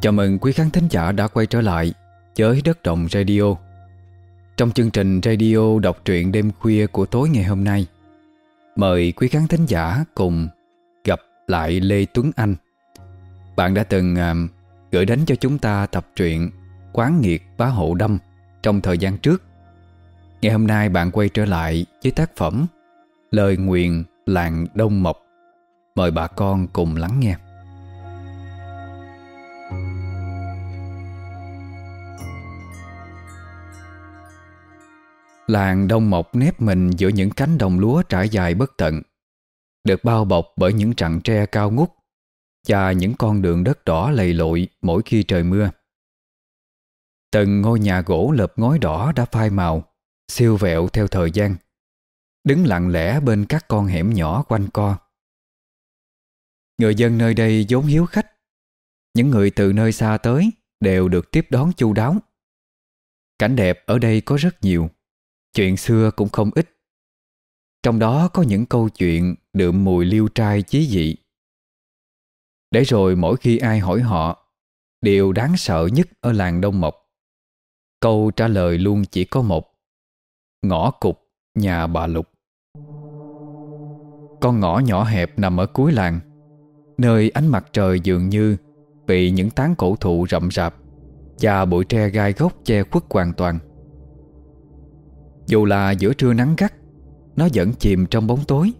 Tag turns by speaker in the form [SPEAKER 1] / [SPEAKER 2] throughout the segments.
[SPEAKER 1] Chào mừng quý khán thính giả đã quay trở lại với Đất Động Radio. Trong chương trình radio đọc truyện đêm khuya của tối ngày hôm nay Mời quý khán thính giả cùng gặp lại Lê Tuấn Anh. Bạn đã từng uh, gửi đến cho chúng ta tập truyện Quán nghiệt bá hộ đâm trong thời gian trước. Ngày hôm nay bạn quay trở lại với tác phẩm Lời nguyện làng Đông Mộc. Mời bà con cùng lắng nghe. Làng Đông Mộc nép mình giữa những cánh đồng lúa trải dài bất tận, Được bao bọc bởi những trặng tre cao ngút Và những con đường đất đỏ lầy lội mỗi khi trời mưa. Từng ngôi nhà gỗ lợp ngói đỏ đã phai màu, Siêu vẹo theo thời gian, Đứng lặng lẽ bên các con hẻm nhỏ quanh co. Người dân nơi đây vốn hiếu khách, Những người từ nơi xa tới Đều được tiếp đón chu đáo. Cảnh đẹp ở đây có rất nhiều. Chuyện xưa cũng không ít. Trong đó có những câu chuyện Đượm mùi liêu trai chí dị. Để rồi mỗi khi ai hỏi họ, Điều đáng sợ nhất ở làng Đông Mộc, Câu trả lời luôn chỉ có một, Ngõ cục nhà bà Lục. Con ngõ nhỏ hẹp nằm ở cuối làng, Nơi ánh mặt trời dường như Bị những tán cổ thụ rậm rạp, Và bụi tre gai gốc che khuất hoàn toàn. Dù là giữa trưa nắng gắt, Nó vẫn chìm trong bóng tối.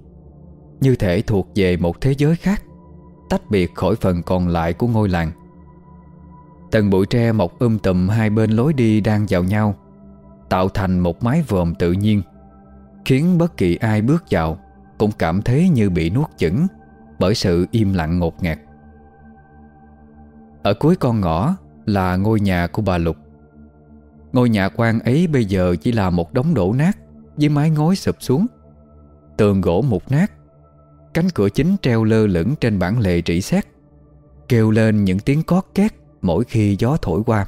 [SPEAKER 1] Như thể thuộc về một thế giới khác, Tách biệt khỏi phần còn lại của ngôi làng. Tầng bụi tre mọc um tùm hai bên lối đi đang vào nhau, Tạo thành một mái vòm tự nhiên, Khiến bất kỳ ai bước vào Cũng cảm thấy như bị nuốt chửng Bởi sự im lặng ngột ngạt. Ở cuối con ngõ Là ngôi nhà của bà Lục. Ngôi nhà quan ấy bây giờ chỉ là một đống đổ nát Với mái ngói sụp xuống. Tường gỗ mục nát, Cánh cửa chính treo lơ lửng trên bản lề rỉ sét Kêu lên những tiếng cót két Mỗi khi gió thổi qua.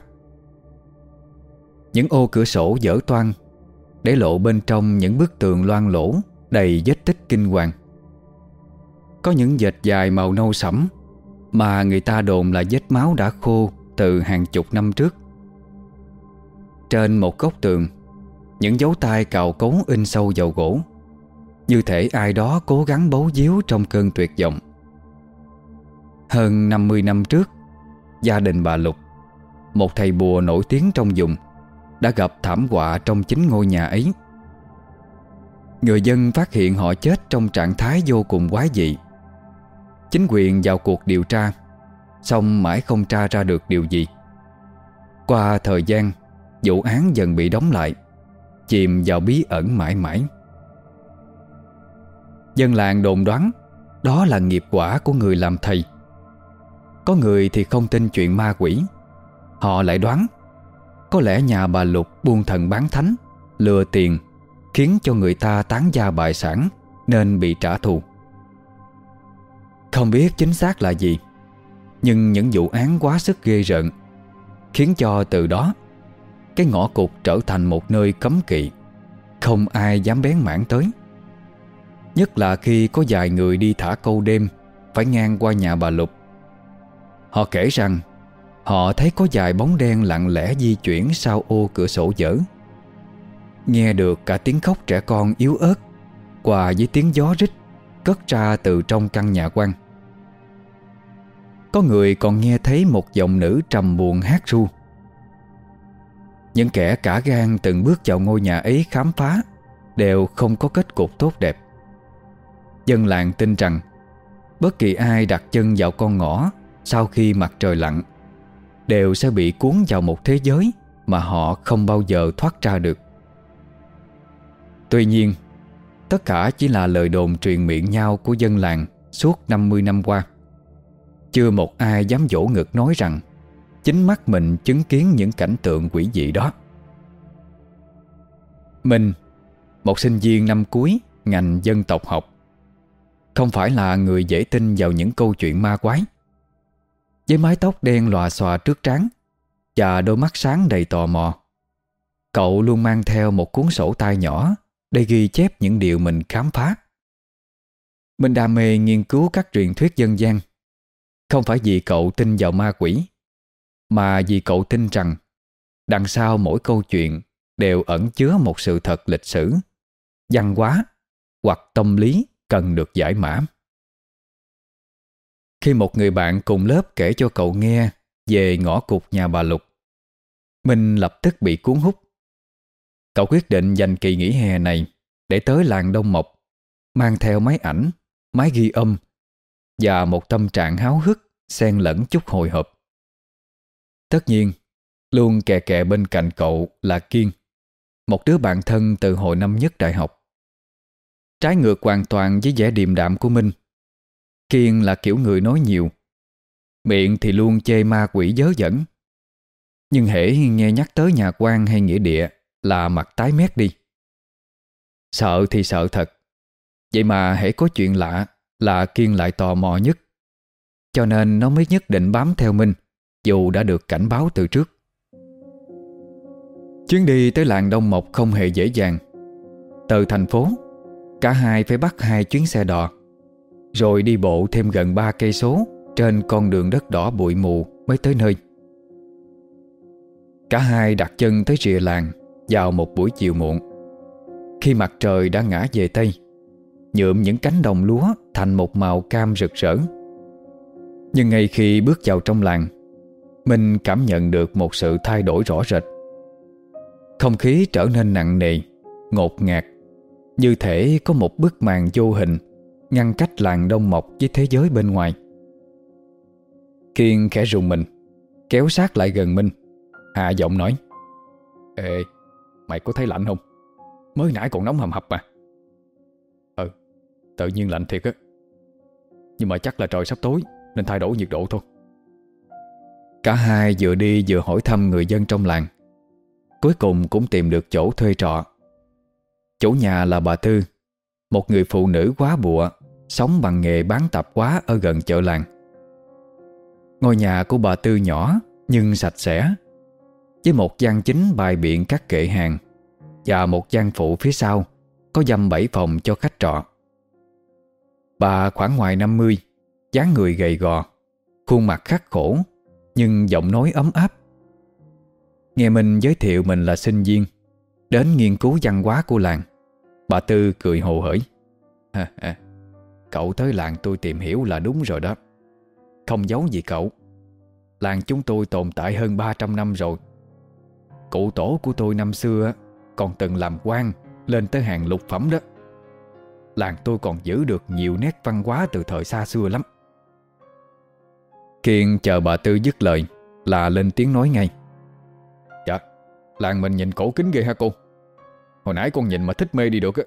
[SPEAKER 1] Những ô cửa sổ dở toan Để lộ bên trong những bức tường loang lỗ Đầy vết tích kinh hoàng. Có những dệt dài màu nâu sẫm Mà người ta đồn là vết máu đã khô Từ hàng chục năm trước. Trên một góc tường. Những dấu tay cào cấu in sâu vào gỗ. Như thể ai đó cố gắng bấu díu Trong cơn tuyệt vọng. Hơn 50 năm trước, Gia đình bà Lục, Một thầy bùa nổi tiếng trong vùng, Đã gặp thảm họa trong chính ngôi nhà ấy. Người dân phát hiện họ chết trong trạng thái vô cùng quái dị. Chính quyền vào cuộc điều tra, Xong mãi không tra ra được điều gì. Qua thời gian Vụ án dần bị đóng lại. Chìm vào bí ẩn mãi mãi. Dân làng đồn đoán, Đó là nghiệp quả của người làm thầy. Có người thì không tin chuyện ma quỷ. Họ lại đoán, Có lẽ nhà bà Lục buôn thần bán thánh, Lừa tiền, Khiến cho người ta tán gia bại sản, Nên bị trả thù. Không biết chính xác là gì, Nhưng những vụ án quá sức ghê rợn, Khiến cho từ đó cái ngõ cục trở thành một nơi cấm kỵ. Không ai dám bén mảng tới. Nhất là khi có vài người đi thả câu đêm, Phải ngang qua nhà bà Lục. Họ kể rằng, Họ thấy có vài bóng đen lặng lẽ di chuyển sau ô cửa sổ dở. Nghe được cả tiếng khóc trẻ con yếu ớt Quà với tiếng gió rít, Cất ra từ trong căn nhà quan. Có người còn nghe thấy một giọng nữ trầm buồn hát ru. Những kẻ cả gan từng bước vào ngôi nhà ấy khám phá Đều không có kết cục tốt đẹp Dân làng tin rằng Bất kỳ ai đặt chân vào con ngõ sau khi mặt trời lặn đều sẽ bị cuốn vào một thế giới mà họ không bao giờ thoát ra được. Tuy nhiên, tất cả chỉ là lời đồn truyền miệng nhau của dân làng suốt 50 năm qua. Chưa một ai dám dỗ ngực nói rằng chính mắt mình chứng kiến những cảnh tượng quỷ dị đó. Mình, một sinh viên năm cuối ngành dân tộc học, không phải là người dễ tin vào những câu chuyện ma quái. Với mái tóc đen lòa xòa trước trán Và đôi mắt sáng đầy tò mò Cậu luôn mang theo một cuốn sổ tay nhỏ Để ghi chép những điều mình khám phá Mình đam mê nghiên cứu các truyền thuyết dân gian Không phải vì cậu tin vào ma quỷ mà vì cậu tin rằng, Đằng sau mỗi câu chuyện Đều ẩn chứa một sự thật lịch sử, Văn hóa Hoặc tâm lý cần được giải mã. Khi một người bạn cùng lớp kể cho cậu nghe Về ngõ cục nhà bà Lục, Minh lập tức bị cuốn hút. Cậu quyết định dành kỳ nghỉ hè này Để tới làng Đông Mộc, Mang theo máy ảnh, Máy ghi âm Và một tâm trạng háo hức xen lẫn chút hồi hộp. Tất nhiên, Luôn kè kè bên cạnh cậu là Kiên, Một đứa bạn thân từ hồi năm nhất đại học. Trái ngược hoàn toàn với vẻ điềm đạm của Minh Kiên là kiểu người nói nhiều, Miệng thì luôn chê ma quỷ dớ dẫn Nhưng hễ nghe nhắc tới nhà quan hay nghĩa địa Là mặt tái mét đi. Sợ thì sợ thật, Vậy mà hễ có chuyện lạ Là Kiên lại tò mò nhất, Cho nên nó mới nhất định bám theo Minh dù đã được cảnh báo từ trước. Chuyến đi tới làng Đông Mộc không hề dễ dàng. Từ thành phố, Cả hai phải bắt hai chuyến xe đò, Rồi đi bộ thêm gần ba cây số Trên con đường đất đỏ bụi mù Mới tới nơi. Cả hai đặt chân tới rìa làng Vào một buổi chiều muộn. Khi mặt trời đã ngã về Tây, Nhuộm những cánh đồng lúa Thành một màu cam rực rỡ. Nhưng ngay khi bước vào trong làng mình cảm nhận được một sự thay đổi rõ rệt. Không khí trở nên nặng nề, Ngột ngạt, Như thể có một bức màn vô hình Ngăn cách làng đông mộc với thế giới bên ngoài. Kiên khẽ rùng mình, Kéo sát lại gần Minh. Hạ giọng nói, Ê, Mày có thấy lạnh không? Mới nãy còn nóng hầm hập mà. Ừ Tự nhiên lạnh thiệt á. Nhưng mà chắc là trời sắp tối Nên thay đổi nhiệt độ thôi. Cả hai vừa đi vừa hỏi thăm người dân trong làng. Cuối cùng cũng tìm được chỗ thuê trọ. Chủ nhà là bà Tư, Một người phụ nữ quá bụa, Sống bằng nghề bán tạp quá Ở gần chợ làng. Ngôi nhà của bà Tư nhỏ Nhưng sạch sẽ, Với một gian chính bài biện các kệ hàng Và một gian phụ phía sau Có dăm bảy phòng cho khách trọ. Bà khoảng ngoài 50 dáng người gầy gò, Khuôn mặt khắc khổ nhưng giọng nói ấm áp. Nghe mình giới thiệu mình là sinh viên, Đến nghiên cứu văn hóa của làng, Bà Tư cười hồ hởi. Cậu tới làng tôi tìm hiểu là đúng rồi đó. Không giấu gì cậu, Làng chúng tôi tồn tại hơn 300 năm rồi. Cụ tổ của tôi năm xưa Còn từng làm quan Lên tới hàng lục phẩm đó. Làng tôi còn giữ được nhiều nét văn hóa Từ thời xa xưa lắm. Kiên chờ bà Tư dứt lời Là lên tiếng nói ngay. Làng mình nhìn cổ kính ghê ha cô. Hồi nãy con nhìn mà thích mê đi được á.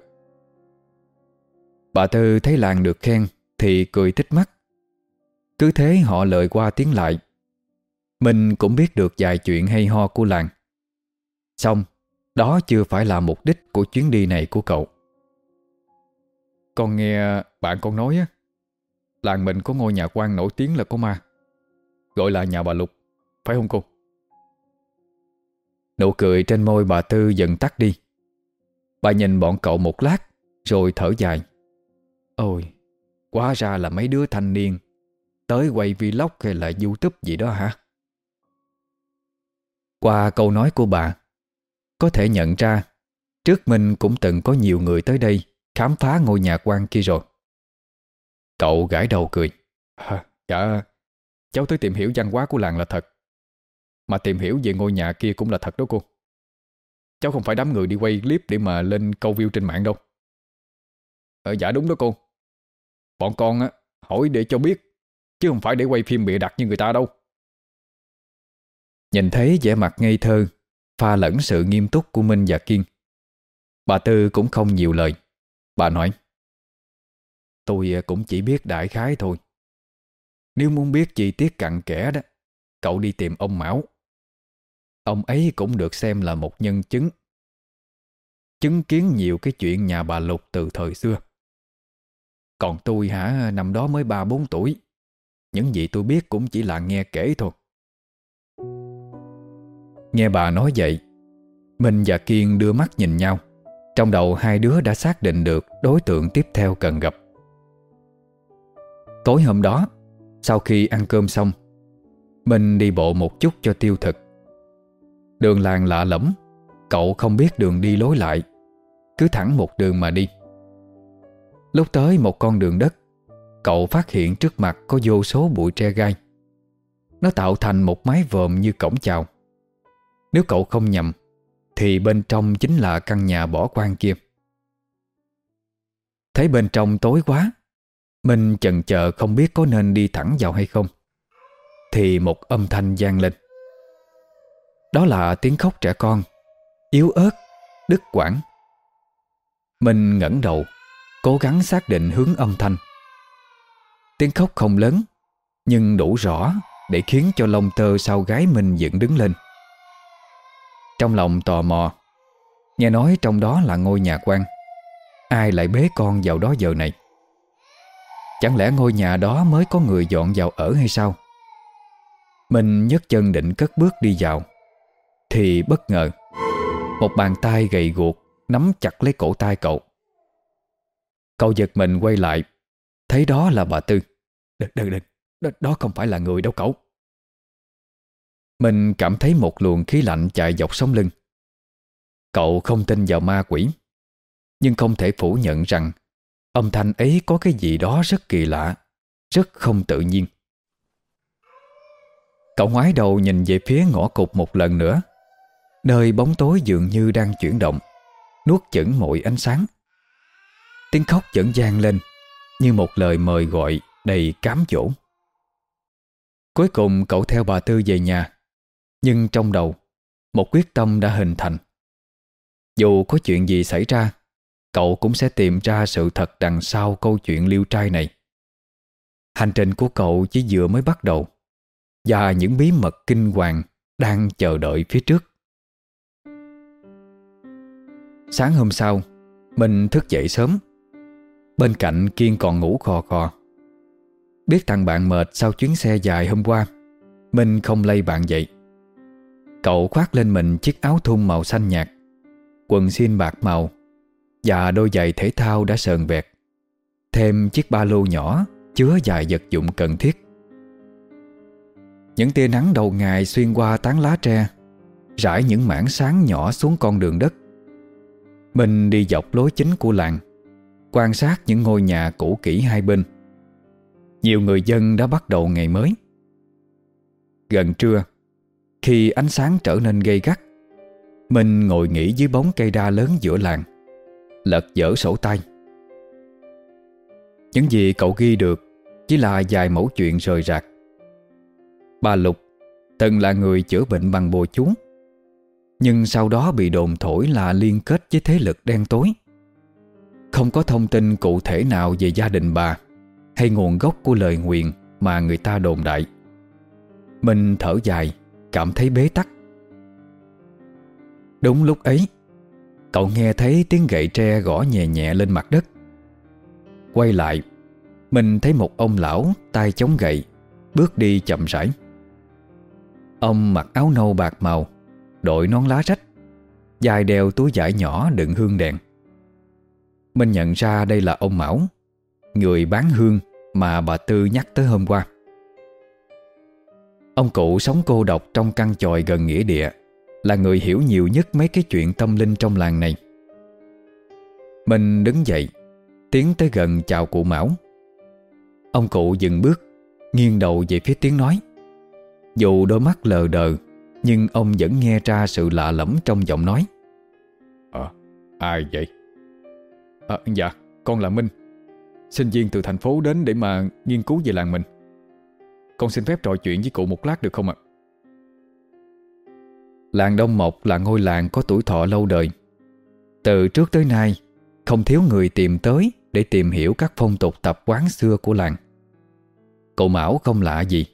[SPEAKER 1] Bà Tư thấy làng được khen Thì cười thích mắt. Cứ thế họ lời qua tiếng lại. Mình cũng biết được vài chuyện hay ho của làng. Xong Đó chưa phải là mục đích của chuyến đi này của cậu. Con nghe bạn con nói á Làng mình có ngôi nhà quan nổi tiếng là có ma Gọi là nhà bà Lục Phải không cô? Nụ cười trên môi bà Tư dần tắt đi. Bà nhìn bọn cậu một lát Rồi thở dài. Ôi Quá ra là mấy đứa thanh niên Tới quay vlog hay là youtube gì đó hả? Qua câu nói của bà Có thể nhận ra Trước mình cũng từng có nhiều người tới đây Khám phá ngôi nhà quan kia rồi. Cậu gãi đầu cười. À, Dạ. Cháu tới tìm hiểu văn hóa của làng là thật. Mà tìm hiểu về ngôi nhà kia cũng là thật đó cô. Cháu không phải đám người đi quay clip Để mà lên câu view trên mạng đâu. Ờ dạ đúng đó cô. Bọn con á, hỏi để cho biết, Chứ không phải để quay phim bịa đặt như người ta đâu. Nhìn thấy vẻ mặt ngây thơ, Pha lẫn sự nghiêm túc của Minh và Kiên, Bà Tư cũng không nhiều lời. Bà nói, Tôi ờ, cũng chỉ biết đại khái thôi. Nếu muốn biết chi tiết cặn kẽ đó, Cậu đi tìm ông Mão. Ông ấy cũng được xem là một nhân chứng. Chứng kiến nhiều cái chuyện nhà bà Lục từ thời xưa. Còn tôi hả, năm đó mới 3-4 tuổi. Những gì tôi biết cũng chỉ là nghe kể thôi. Nghe bà nói vậy, Minh và Kiên đưa mắt nhìn nhau. Trong đầu hai đứa đã xác định được Đối tượng tiếp theo cần gặp. Tối hôm đó sau khi ăn cơm xong Mình đi bộ một chút cho tiêu thực. Đường làng lạ lẫm, Cậu không biết đường đi lối lại, Cứ thẳng một đường mà đi. Lúc tới một con đường đất, Cậu phát hiện trước mặt có vô số bụi tre gai. Nó tạo thành một mái vòm như cổng chào. Nếu cậu không nhầm, Thì bên trong chính là căn nhà bỏ quan kia. Thấy bên trong tối quá mình chần chờ không biết có nên đi thẳng vào hay không. Thì một âm thanh gian lên. Đó là tiếng khóc trẻ con Yếu ớt, đứt quãng. Mình ngẩng đầu Cố gắng xác định hướng âm thanh. Tiếng khóc không lớn Nhưng đủ rõ Để khiến cho lông tơ sau gái mình dựng đứng lên. Trong lòng tò mò Nghe nói trong đó là ngôi nhà quan. Ai lại bế con vào đó giờ này? Chẳng lẽ ngôi nhà đó mới có người dọn vào ở hay sao? Mình nhấc chân định cất bước đi vào. Thì bất ngờ Một bàn tay gầy guộc Nắm chặt lấy cổ tay cậu. Cậu giật mình quay lại Thấy đó là bà Tư. Đừng, đừng, đừng Đó không phải là người đâu cậu. Mình cảm thấy một luồng khí lạnh chạy dọc sống lưng. Cậu không tin vào ma quỷ Nhưng không thể phủ nhận rằng Âm thanh ấy có cái gì đó rất kỳ lạ, Rất không tự nhiên. Cậu ngoái đầu nhìn về phía ngõ cục một lần nữa. Nơi bóng tối dường như đang chuyển động, Nuốt chửng mọi ánh sáng. Tiếng khóc vẫn gian lên, Như một lời mời gọi đầy cám dỗ. Cuối cùng cậu theo bà Tư về nhà, Nhưng trong đầu, Một quyết tâm đã hình thành. Dù có chuyện gì xảy ra Cậu cũng sẽ tìm ra sự thật đằng sau câu chuyện liêu trai này. Hành trình của cậu chỉ vừa mới bắt đầu, Và những bí mật kinh hoàng Đang chờ đợi phía trước. Sáng hôm sau, Mình thức dậy sớm. Bên cạnh Kiên còn ngủ khò khò. Biết thằng bạn mệt sau chuyến xe dài hôm qua, mình không lay bạn dậy. Cậu khoác lên mình chiếc áo thun màu xanh nhạt, Quần xin bạc màu và đôi giày thể thao đã sờn vẹt. Thêm chiếc ba lô nhỏ Chứa vài vật dụng cần thiết. Những tia nắng đầu ngày xuyên qua tán lá tre, Rải những mảng sáng nhỏ xuống con đường đất. Mình đi dọc lối chính của làng, Quan sát những ngôi nhà cũ kỹ hai bên. Nhiều người dân đã bắt đầu ngày mới. Gần trưa, Khi ánh sáng trở nên gây gắt, Mình ngồi nghỉ dưới bóng cây đa lớn giữa làng. Lật dở sổ tay. Những gì cậu ghi được Chỉ là vài mẫu chuyện rời rạc. Bà Lục Từng là người chữa bệnh bằng bùa chú, Nhưng sau đó bị đồn thổi là liên kết với thế lực đen tối. Không có thông tin cụ thể nào về gia đình bà Hay nguồn gốc của lời nguyện Mà người ta đồn đại. Mình thở dài, Cảm thấy bế tắc. Đúng lúc ấy Cậu nghe thấy tiếng gậy tre gõ nhẹ nhẹ lên mặt đất. Quay lại, Mình thấy một ông lão tay chống gậy, Bước đi chậm rãi. Ông mặc áo nâu bạc màu, Đội nón lá rách, Dài đeo túi vải nhỏ đựng hương đèn. Mình nhận ra đây là ông Mão, Người bán hương mà bà Tư nhắc tới hôm qua. Ông cụ sống cô độc trong căn chòi gần nghĩa địa. Là người hiểu nhiều nhất mấy cái chuyện tâm linh trong làng này. Mình đứng dậy Tiến tới gần chào cụ Mão. Ông cụ dừng bước Nghiêng đầu về phía tiếng nói. Dù đôi mắt lờ đờ Nhưng ông vẫn nghe ra sự lạ lẫm trong giọng nói.
[SPEAKER 2] Ờ, ai vậy?
[SPEAKER 3] À, dạ, con là Minh. Sinh viên từ thành phố đến để mà nghiên cứu về làng mình. Con xin phép trò chuyện với cụ một lát được không ạ?
[SPEAKER 1] Làng Đông Mộc là ngôi làng có tuổi thọ lâu đời. Từ trước tới nay, Không thiếu người tìm tới Để tìm hiểu các phong tục tập quán xưa của làng. Cậu Mão không lạ gì.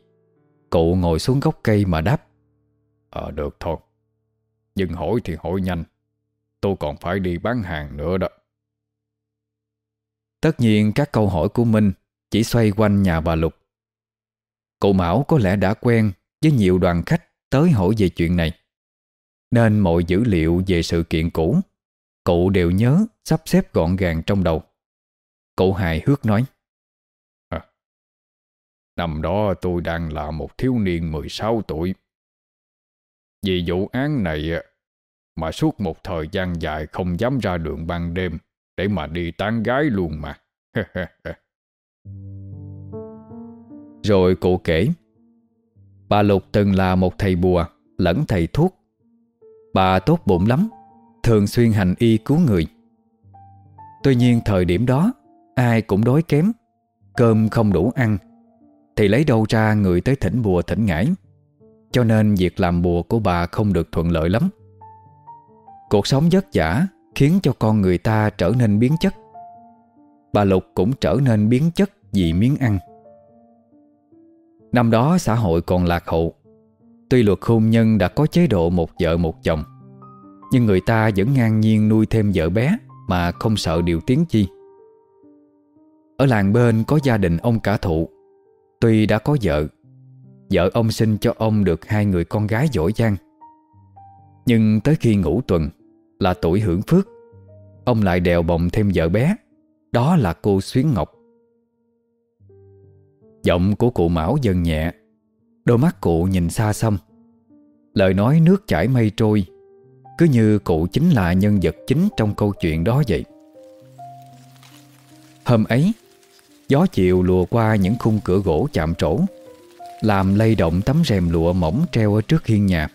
[SPEAKER 1] Cậu ngồi xuống gốc cây mà đáp
[SPEAKER 2] Ờ được thôi. Nhưng hỏi thì hỏi nhanh. Tôi còn phải đi bán hàng nữa đó.
[SPEAKER 1] Tất nhiên các câu hỏi của Minh chỉ xoay quanh nhà bà Lục. Cậu Mão có lẽ đã quen với nhiều đoàn khách tới hỏi về chuyện này. Nên mọi dữ liệu về sự kiện cũ, cụ đều nhớ sắp xếp gọn gàng trong đầu. Cụ hài hước nói.
[SPEAKER 2] À, Năm đó tôi đang là một thiếu niên 16 tuổi. Vì vụ án này mà suốt một thời gian dài không dám ra đường ban đêm để mà đi tán gái luôn mà.
[SPEAKER 1] Rồi cụ kể Bà Lục từng là một thầy bùa Lẫn thầy thuốc Bà tốt bụng lắm, Thường xuyên hành y cứu người. Tuy nhiên thời điểm đó, Ai cũng đói kém, Cơm không đủ ăn, Thì lấy đâu ra người tới thỉnh bùa thỉnh ngải. Cho nên việc làm bùa của bà không được thuận lợi lắm. Cuộc sống vất vả Khiến cho con người ta trở nên biến chất. Bà Lục cũng trở nên biến chất vì miếng ăn. Năm đó xã hội còn lạc hậu Tuy luật hôn nhân đã có chế độ một vợ một chồng, Nhưng người ta vẫn ngang nhiên nuôi thêm vợ bé Mà không sợ điều tiếng chi. Ở làng bên có gia đình ông cả thụ. Tuy đã có vợ Vợ ông sinh cho ông được hai người con gái giỏi giang. Nhưng tới khi ngủ tuần Là tuổi hưởng phước, Ông lại đèo bồng thêm vợ bé, Đó là cô Xuyến Ngọc. Giọng của cụ Mão dần nhẹ Đôi mắt cụ nhìn xa xăm. Lời nói nước chảy mây trôi, Cứ như cụ chính là nhân vật chính trong câu chuyện đó vậy. Hôm ấy, Gió chiều lùa qua những khung cửa gỗ chạm trổ, Làm lay động tấm rèm lụa mỏng treo ở trước hiên nhà.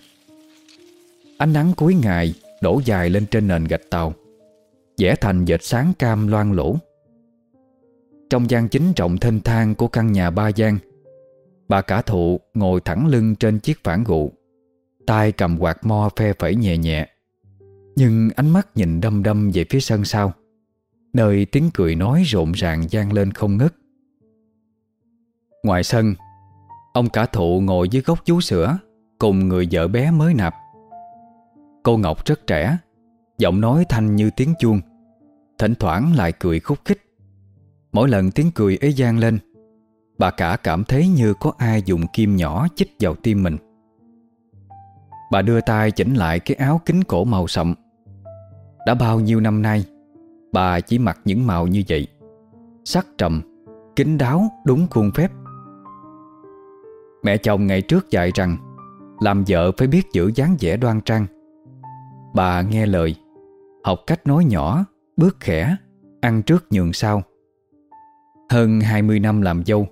[SPEAKER 1] Ánh nắng cuối ngày đổ dài lên trên nền gạch tàu, vẽ thành dệt sáng cam loang lỗ trong gian chính rộng thênh thang của căn nhà ba gian Bà cả thụ ngồi thẳng lưng trên chiếc phản gụ. Tay cầm quạt mo phe phẩy nhẹ nhẹ. Nhưng ánh mắt nhìn đâm đâm về phía sân sau. Nơi tiếng cười nói rộn ràng gian lên không ngất Ngoài sân, Ông cả thụ ngồi dưới gốc chú sữa Cùng người vợ bé mới nạp. Cô Ngọc rất trẻ, Giọng nói thanh như tiếng chuông, Thỉnh thoảng lại cười khúc khích. Mỗi lần tiếng cười ấy gian lên Bà cả cảm thấy như có ai dùng kim nhỏ chích vào tim mình. Bà đưa tay chỉnh lại cái áo kính cổ màu sậm. Đã bao nhiêu năm nay, Bà chỉ mặc những màu như vậy. Sắc trầm Kính đáo, đúng khuôn phép. Mẹ chồng ngày trước dạy rằng, Làm vợ phải biết giữ dáng vẻ đoan trang. Bà nghe lời, Học cách nói nhỏ, Bước khẽ, Ăn trước nhường sau. Hơn 20 năm làm dâu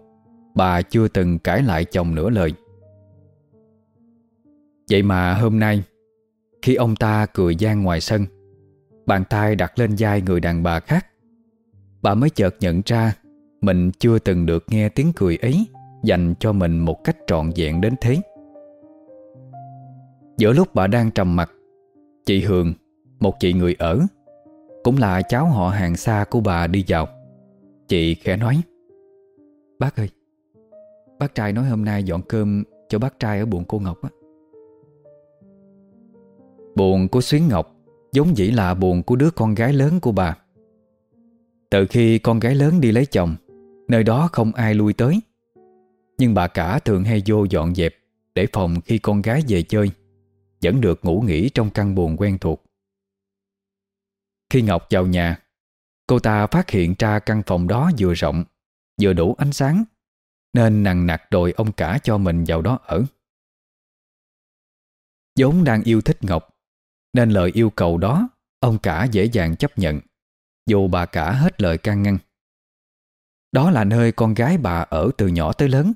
[SPEAKER 1] Bà chưa từng cãi lại chồng nửa lời. Vậy mà hôm nay, Khi ông ta cười gian ngoài sân, Bàn tay đặt lên vai người đàn bà khác, Bà mới chợt nhận ra Mình chưa từng được nghe tiếng cười ấy Dành cho mình một cách trọn vẹn đến thế. Giữa lúc bà đang trầm mặt Chị Hường, Một chị người ở, Cũng là cháu họ hàng xa của bà đi vào. Chị khẽ nói, Bác ơi Bác trai nói hôm nay dọn cơm cho bác trai ở buồn cô Ngọc á. Buồn của Xuyến Ngọc Giống dĩ là buồn của đứa con gái lớn của bà. Từ khi con gái lớn đi lấy chồng, Nơi đó không ai lui tới. Nhưng bà cả thường hay vô dọn dẹp Để phòng khi con gái về chơi, Vẫn được ngủ nghỉ trong căn buồn quen thuộc. Khi Ngọc vào nhà, Cô ta phát hiện ra căn phòng đó vừa rộng, Vừa đủ ánh sáng. Nên nặng nặc đòi ông cả cho mình vào đó ở. Vốn đang yêu thích Ngọc, Nên lời yêu cầu đó Ông cả dễ dàng chấp nhận, Dù bà cả hết lời can ngăn. Đó là nơi con gái bà ở từ nhỏ tới lớn.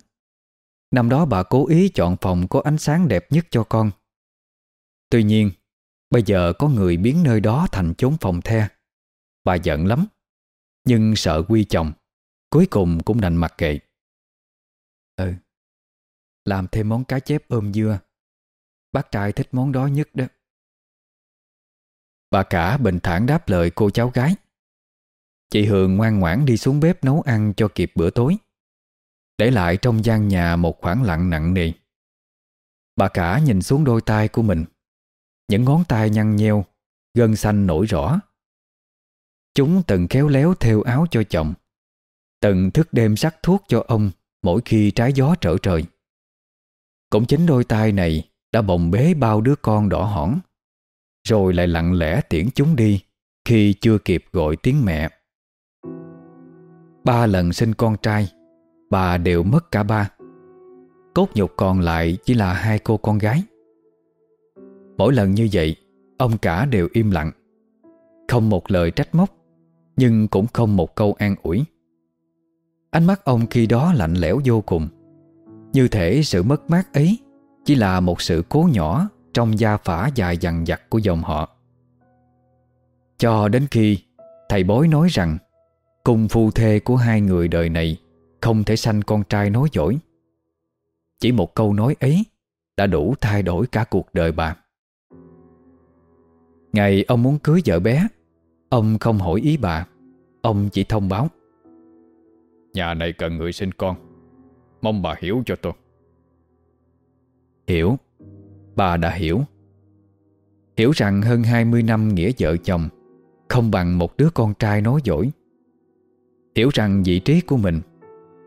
[SPEAKER 1] Năm đó bà cố ý chọn phòng có ánh sáng đẹp nhất cho con. Tuy nhiên, Bây giờ có người biến nơi đó thành chốn phòng the. Bà giận lắm, Nhưng sợ quy chồng, Cuối cùng cũng đành mặc kệ. Làm thêm món cá chép ôm dưa. Bác trai thích món đó nhất đó. Bà cả bình thản đáp lời cô cháu gái. Chị Hường ngoan ngoãn đi xuống bếp nấu ăn cho kịp bữa tối. Để lại trong gian nhà một khoảng lặng nặng nề. Bà cả nhìn xuống đôi tay của mình. Những ngón tay nhăn nheo, Gân xanh nổi rõ. Chúng từng khéo léo theo áo cho chồng. Từng thức đêm sắc thuốc cho ông Mỗi khi trái gió trở trời. Cũng chính đôi tay này Đã bồng bế bao đứa con đỏ hỏn. Rồi lại lặng lẽ tiễn chúng đi, Khi chưa kịp gọi tiếng mẹ. Ba lần sinh con trai, Bà đều mất cả ba. Cốt nhục còn lại chỉ là hai cô con gái. Mỗi lần như vậy, Ông cả đều im lặng. Không một lời trách móc, Nhưng cũng không một câu an ủi. Ánh mắt ông khi đó lạnh lẽo vô cùng. Như thể sự mất mát ấy Chỉ là một sự cố nhỏ Trong gia phả dài dằng dặc của dòng họ. Cho đến khi Thầy bói nói rằng Cùng phu thê của hai người đời này Không thể sanh con trai nói dối, Chỉ một câu nói ấy Đã đủ thay đổi cả cuộc đời bà. Ngày ông muốn cưới vợ bé, Ông không hỏi ý bà, Ông chỉ thông báo,
[SPEAKER 2] Nhà này cần người sinh con. Mong bà hiểu cho tôi.
[SPEAKER 1] Hiểu? Bà đã hiểu. Hiểu rằng hơn 20 năm nghĩa vợ chồng Không bằng một đứa con trai nói dỗi Hiểu rằng vị trí của mình,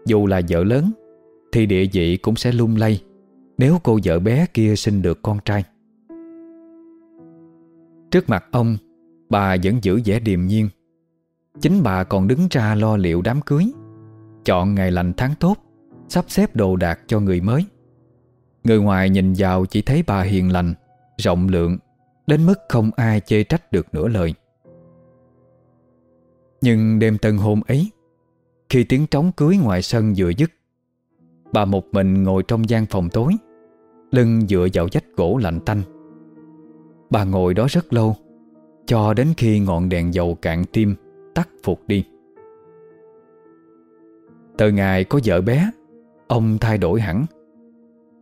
[SPEAKER 1] Dù là vợ lớn, Thì địa vị cũng sẽ lung lay Nếu cô vợ bé kia sinh được con trai. Trước mặt ông, Bà vẫn giữ vẻ điềm nhiên. Chính bà còn đứng ra lo liệu đám cưới, Chọn ngày lành tháng tốt. Sắp xếp đồ đạc cho người mới. Người ngoài nhìn vào chỉ thấy bà hiền lành, Rộng lượng, Đến mức không ai chê trách được nửa lời. Nhưng đêm tân hôn ấy, Khi tiếng trống cưới ngoài sân vừa dứt, Bà một mình ngồi trong gian phòng tối, Lưng dựa vào vách gỗ lạnh tanh. Bà ngồi đó rất lâu, Cho đến khi ngọn đèn dầu cạn tim Tắt phục đi. Từ ngày có vợ bé Ông thay đổi hẳn.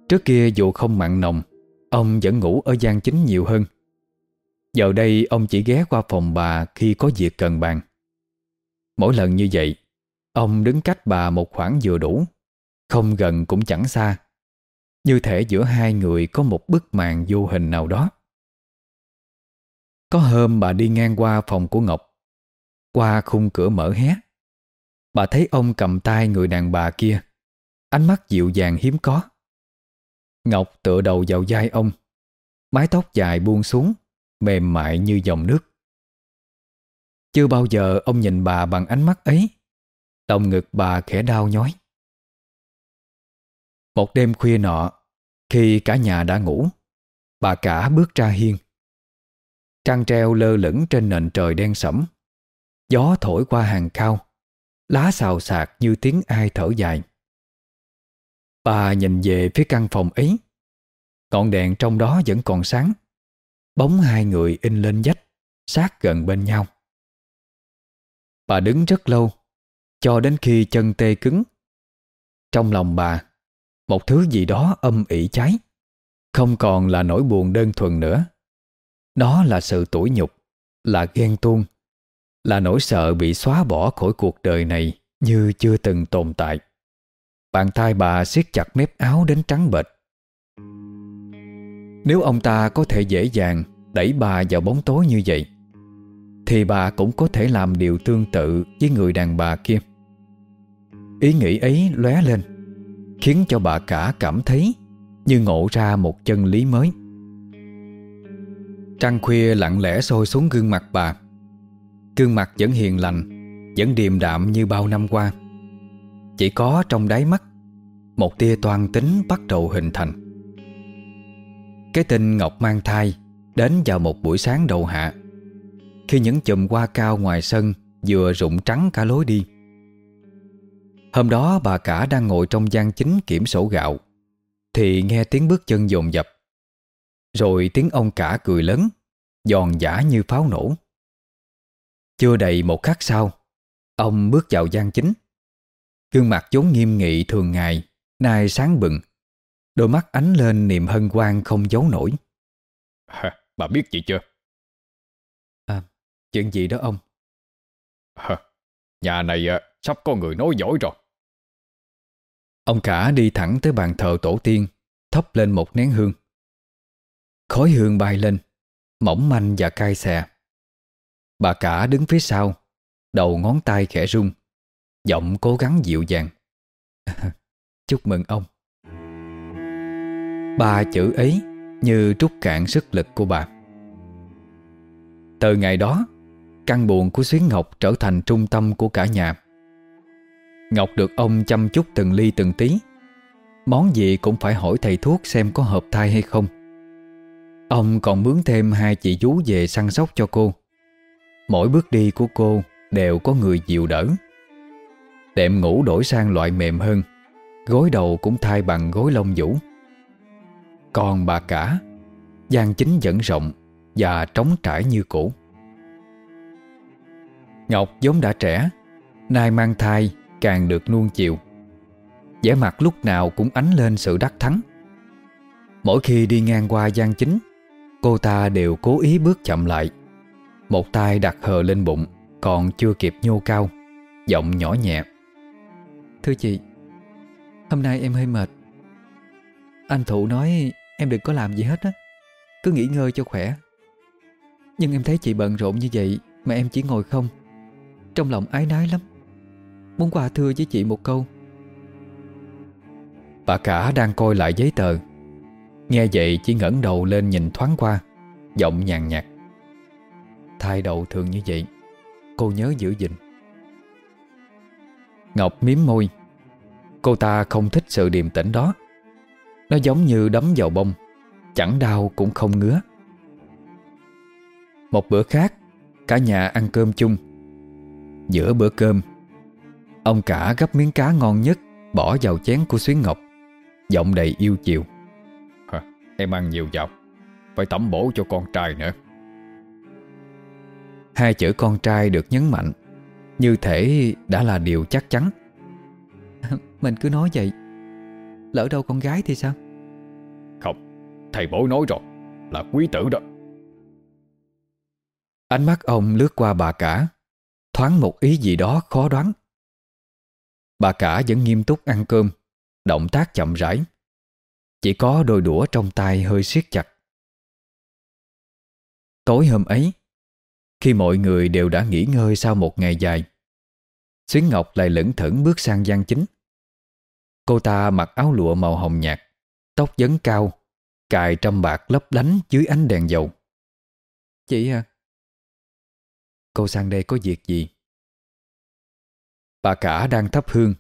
[SPEAKER 1] Trước kia dù không mặn nồng, Ông vẫn ngủ ở gian chính nhiều hơn. Giờ đây ông chỉ ghé qua phòng bà Khi có việc cần bàn. Mỗi lần như vậy, Ông đứng cách bà một khoảng vừa đủ, Không gần cũng chẳng xa. Như thể giữa hai người có một bức màn vô hình nào đó. Có hôm bà đi ngang qua phòng của Ngọc. Qua khung cửa mở hé, Bà thấy ông cầm tay người đàn bà kia. Ánh mắt dịu dàng hiếm có. Ngọc tựa đầu vào vai ông, Mái tóc dài buông xuống, Mềm mại như dòng nước. Chưa bao giờ ông nhìn bà bằng ánh mắt ấy. Lòng ngực bà khẽ đau nhói. Một đêm khuya nọ, Khi cả nhà đã ngủ, Bà cả bước ra hiên. Trăng treo lơ lửng trên nền trời đen sẫm. Gió thổi qua hàng cao Lá xào xạc như tiếng ai thở dài. Bà nhìn về phía căn phòng ấy. Ngọn đèn trong đó vẫn còn sáng. Bóng hai người in lên dách Sát gần bên nhau. Bà đứng rất lâu Cho đến khi chân tê cứng. Trong lòng bà Một thứ gì đó âm ỉ cháy. Không còn là nỗi buồn đơn thuần nữa. Đó là sự tủi nhục, là ghen tuông, là nỗi sợ bị xóa bỏ khỏi cuộc đời này như chưa từng tồn tại. Bàn tay bà siết chặt mép áo đến trắng bệch. Nếu ông ta có thể dễ dàng đẩy bà vào bóng tối như vậy, thì bà cũng có thể làm điều tương tự với người đàn bà kia. Ý nghĩ ấy lóe lên, khiến cho bà cả cảm thấy như ngộ ra một chân lý mới. Trăng khuya lặng lẽ sôi xuống gương mặt bà Gương mặt vẫn hiền lành Vẫn điềm đạm như bao năm qua chỉ có trong đáy mắt, Một tia toan tính bắt đầu hình thành. Cái tin Ngọc mang thai Đến vào một buổi sáng đầu hạ. Khi những chùm hoa cao ngoài sân Vừa rụng trắng cả lối đi. Hôm đó bà cả đang ngồi trong gian chính kiểm sổ gạo, Thì nghe tiếng bước chân dồn dập. Rồi tiếng ông cả cười lớn, Giòn giả như pháo nổ. Chưa đầy một khắc sau, Ông bước vào gian chính. Gương mặt vốn nghiêm nghị thường ngày Nay sáng bừng. Đôi mắt ánh lên niềm hân hoan không giấu nổi.
[SPEAKER 2] À, Bà biết gì chưa?
[SPEAKER 1] À, chuyện gì đó ông?
[SPEAKER 2] À, nhà này à, sắp có người nói giỏi rồi.
[SPEAKER 1] Ông cả đi thẳng tới bàn thờ tổ tiên Thắp lên một nén hương. Khói hương bay lên Mỏng manh và cay xè. Bà cả đứng phía sau Đầu ngón tay khẽ rung Giọng cố gắng dịu dàng. Chúc mừng ông. Ba chữ ấy Như trút cạn sức lực của bà. Từ ngày đó, Căn buồn của Xuyến Ngọc trở thành trung tâm của cả nhà. Ngọc được ông chăm chút từng ly từng tí. Món gì cũng phải hỏi thầy thuốc xem có hợp thai hay không. Ông còn mướn thêm hai chị chú về săn sóc cho cô. Mỗi bước đi của cô đều có người dịu đỡ. Đệm ngủ đổi sang loại mềm hơn, Gối đầu cũng thay bằng gối lông vũ. Còn bà cả gian chính vẫn rộng Và trống trải như cũ. Ngọc giống đã trẻ, Nay mang thai càng được nuông chiều. Vẻ mặt lúc nào cũng ánh lên sự đắc thắng. Mỗi khi đi ngang qua gian chính, Cô ta đều cố ý bước chậm lại. Một tay đặt hờ lên bụng, Còn chưa kịp nhô cao, Giọng nhỏ nhẹ. Thưa chị, Hôm nay em hơi mệt. Anh Thụ nói em đừng có làm gì hết á, Cứ nghỉ ngơi cho khỏe. Nhưng em thấy chị bận rộn như vậy Mà em chỉ ngồi không. Trong lòng ái nái lắm. Muốn qua thưa với chị một câu. Bà cả đang coi lại giấy tờ. Nghe vậy chỉ ngẩng đầu lên nhìn thoáng qua, Giọng nhàn nhạt. Thai đầu thường như vậy, Cô nhớ giữ gìn. Ngọc miếm môi. Cô ta không thích sự điềm tĩnh đó. Nó giống như đấm vào bông Chẳng đau cũng không ngứa. Một bữa khác Cả nhà ăn cơm chung. Giữa bữa cơm Ông cả gấp miếng cá ngon nhất Bỏ vào chén của Xuyến Ngọc Giọng đầy yêu chiều.
[SPEAKER 2] Hả, Em ăn nhiều vào Phải tẩm bổ cho con trai nữa.
[SPEAKER 1] Hai chữ con trai được nhấn mạnh Như thể đã là điều chắc chắn Mình cứ nói vậy. Lỡ đâu con gái thì sao?
[SPEAKER 2] Không Thầy bố nói rồi Là quý tử đó.
[SPEAKER 1] Ánh mắt ông lướt qua bà cả Thoáng một ý gì đó khó đoán. Bà cả vẫn nghiêm túc ăn cơm Động tác chậm rãi. Chỉ có đôi đũa trong tay hơi siết chặt. Tối hôm ấy Khi mọi người đều đã nghỉ ngơi sau một ngày dài Xuyến Ngọc lại lững thững bước sang gian chính Cô ta mặc áo lụa màu hồng nhạt Tóc vấn cao Cài trăm bạc lấp lánh dưới ánh đèn dầu. Chị à. Cô sang đây có việc gì? Bà cả đang thắp hương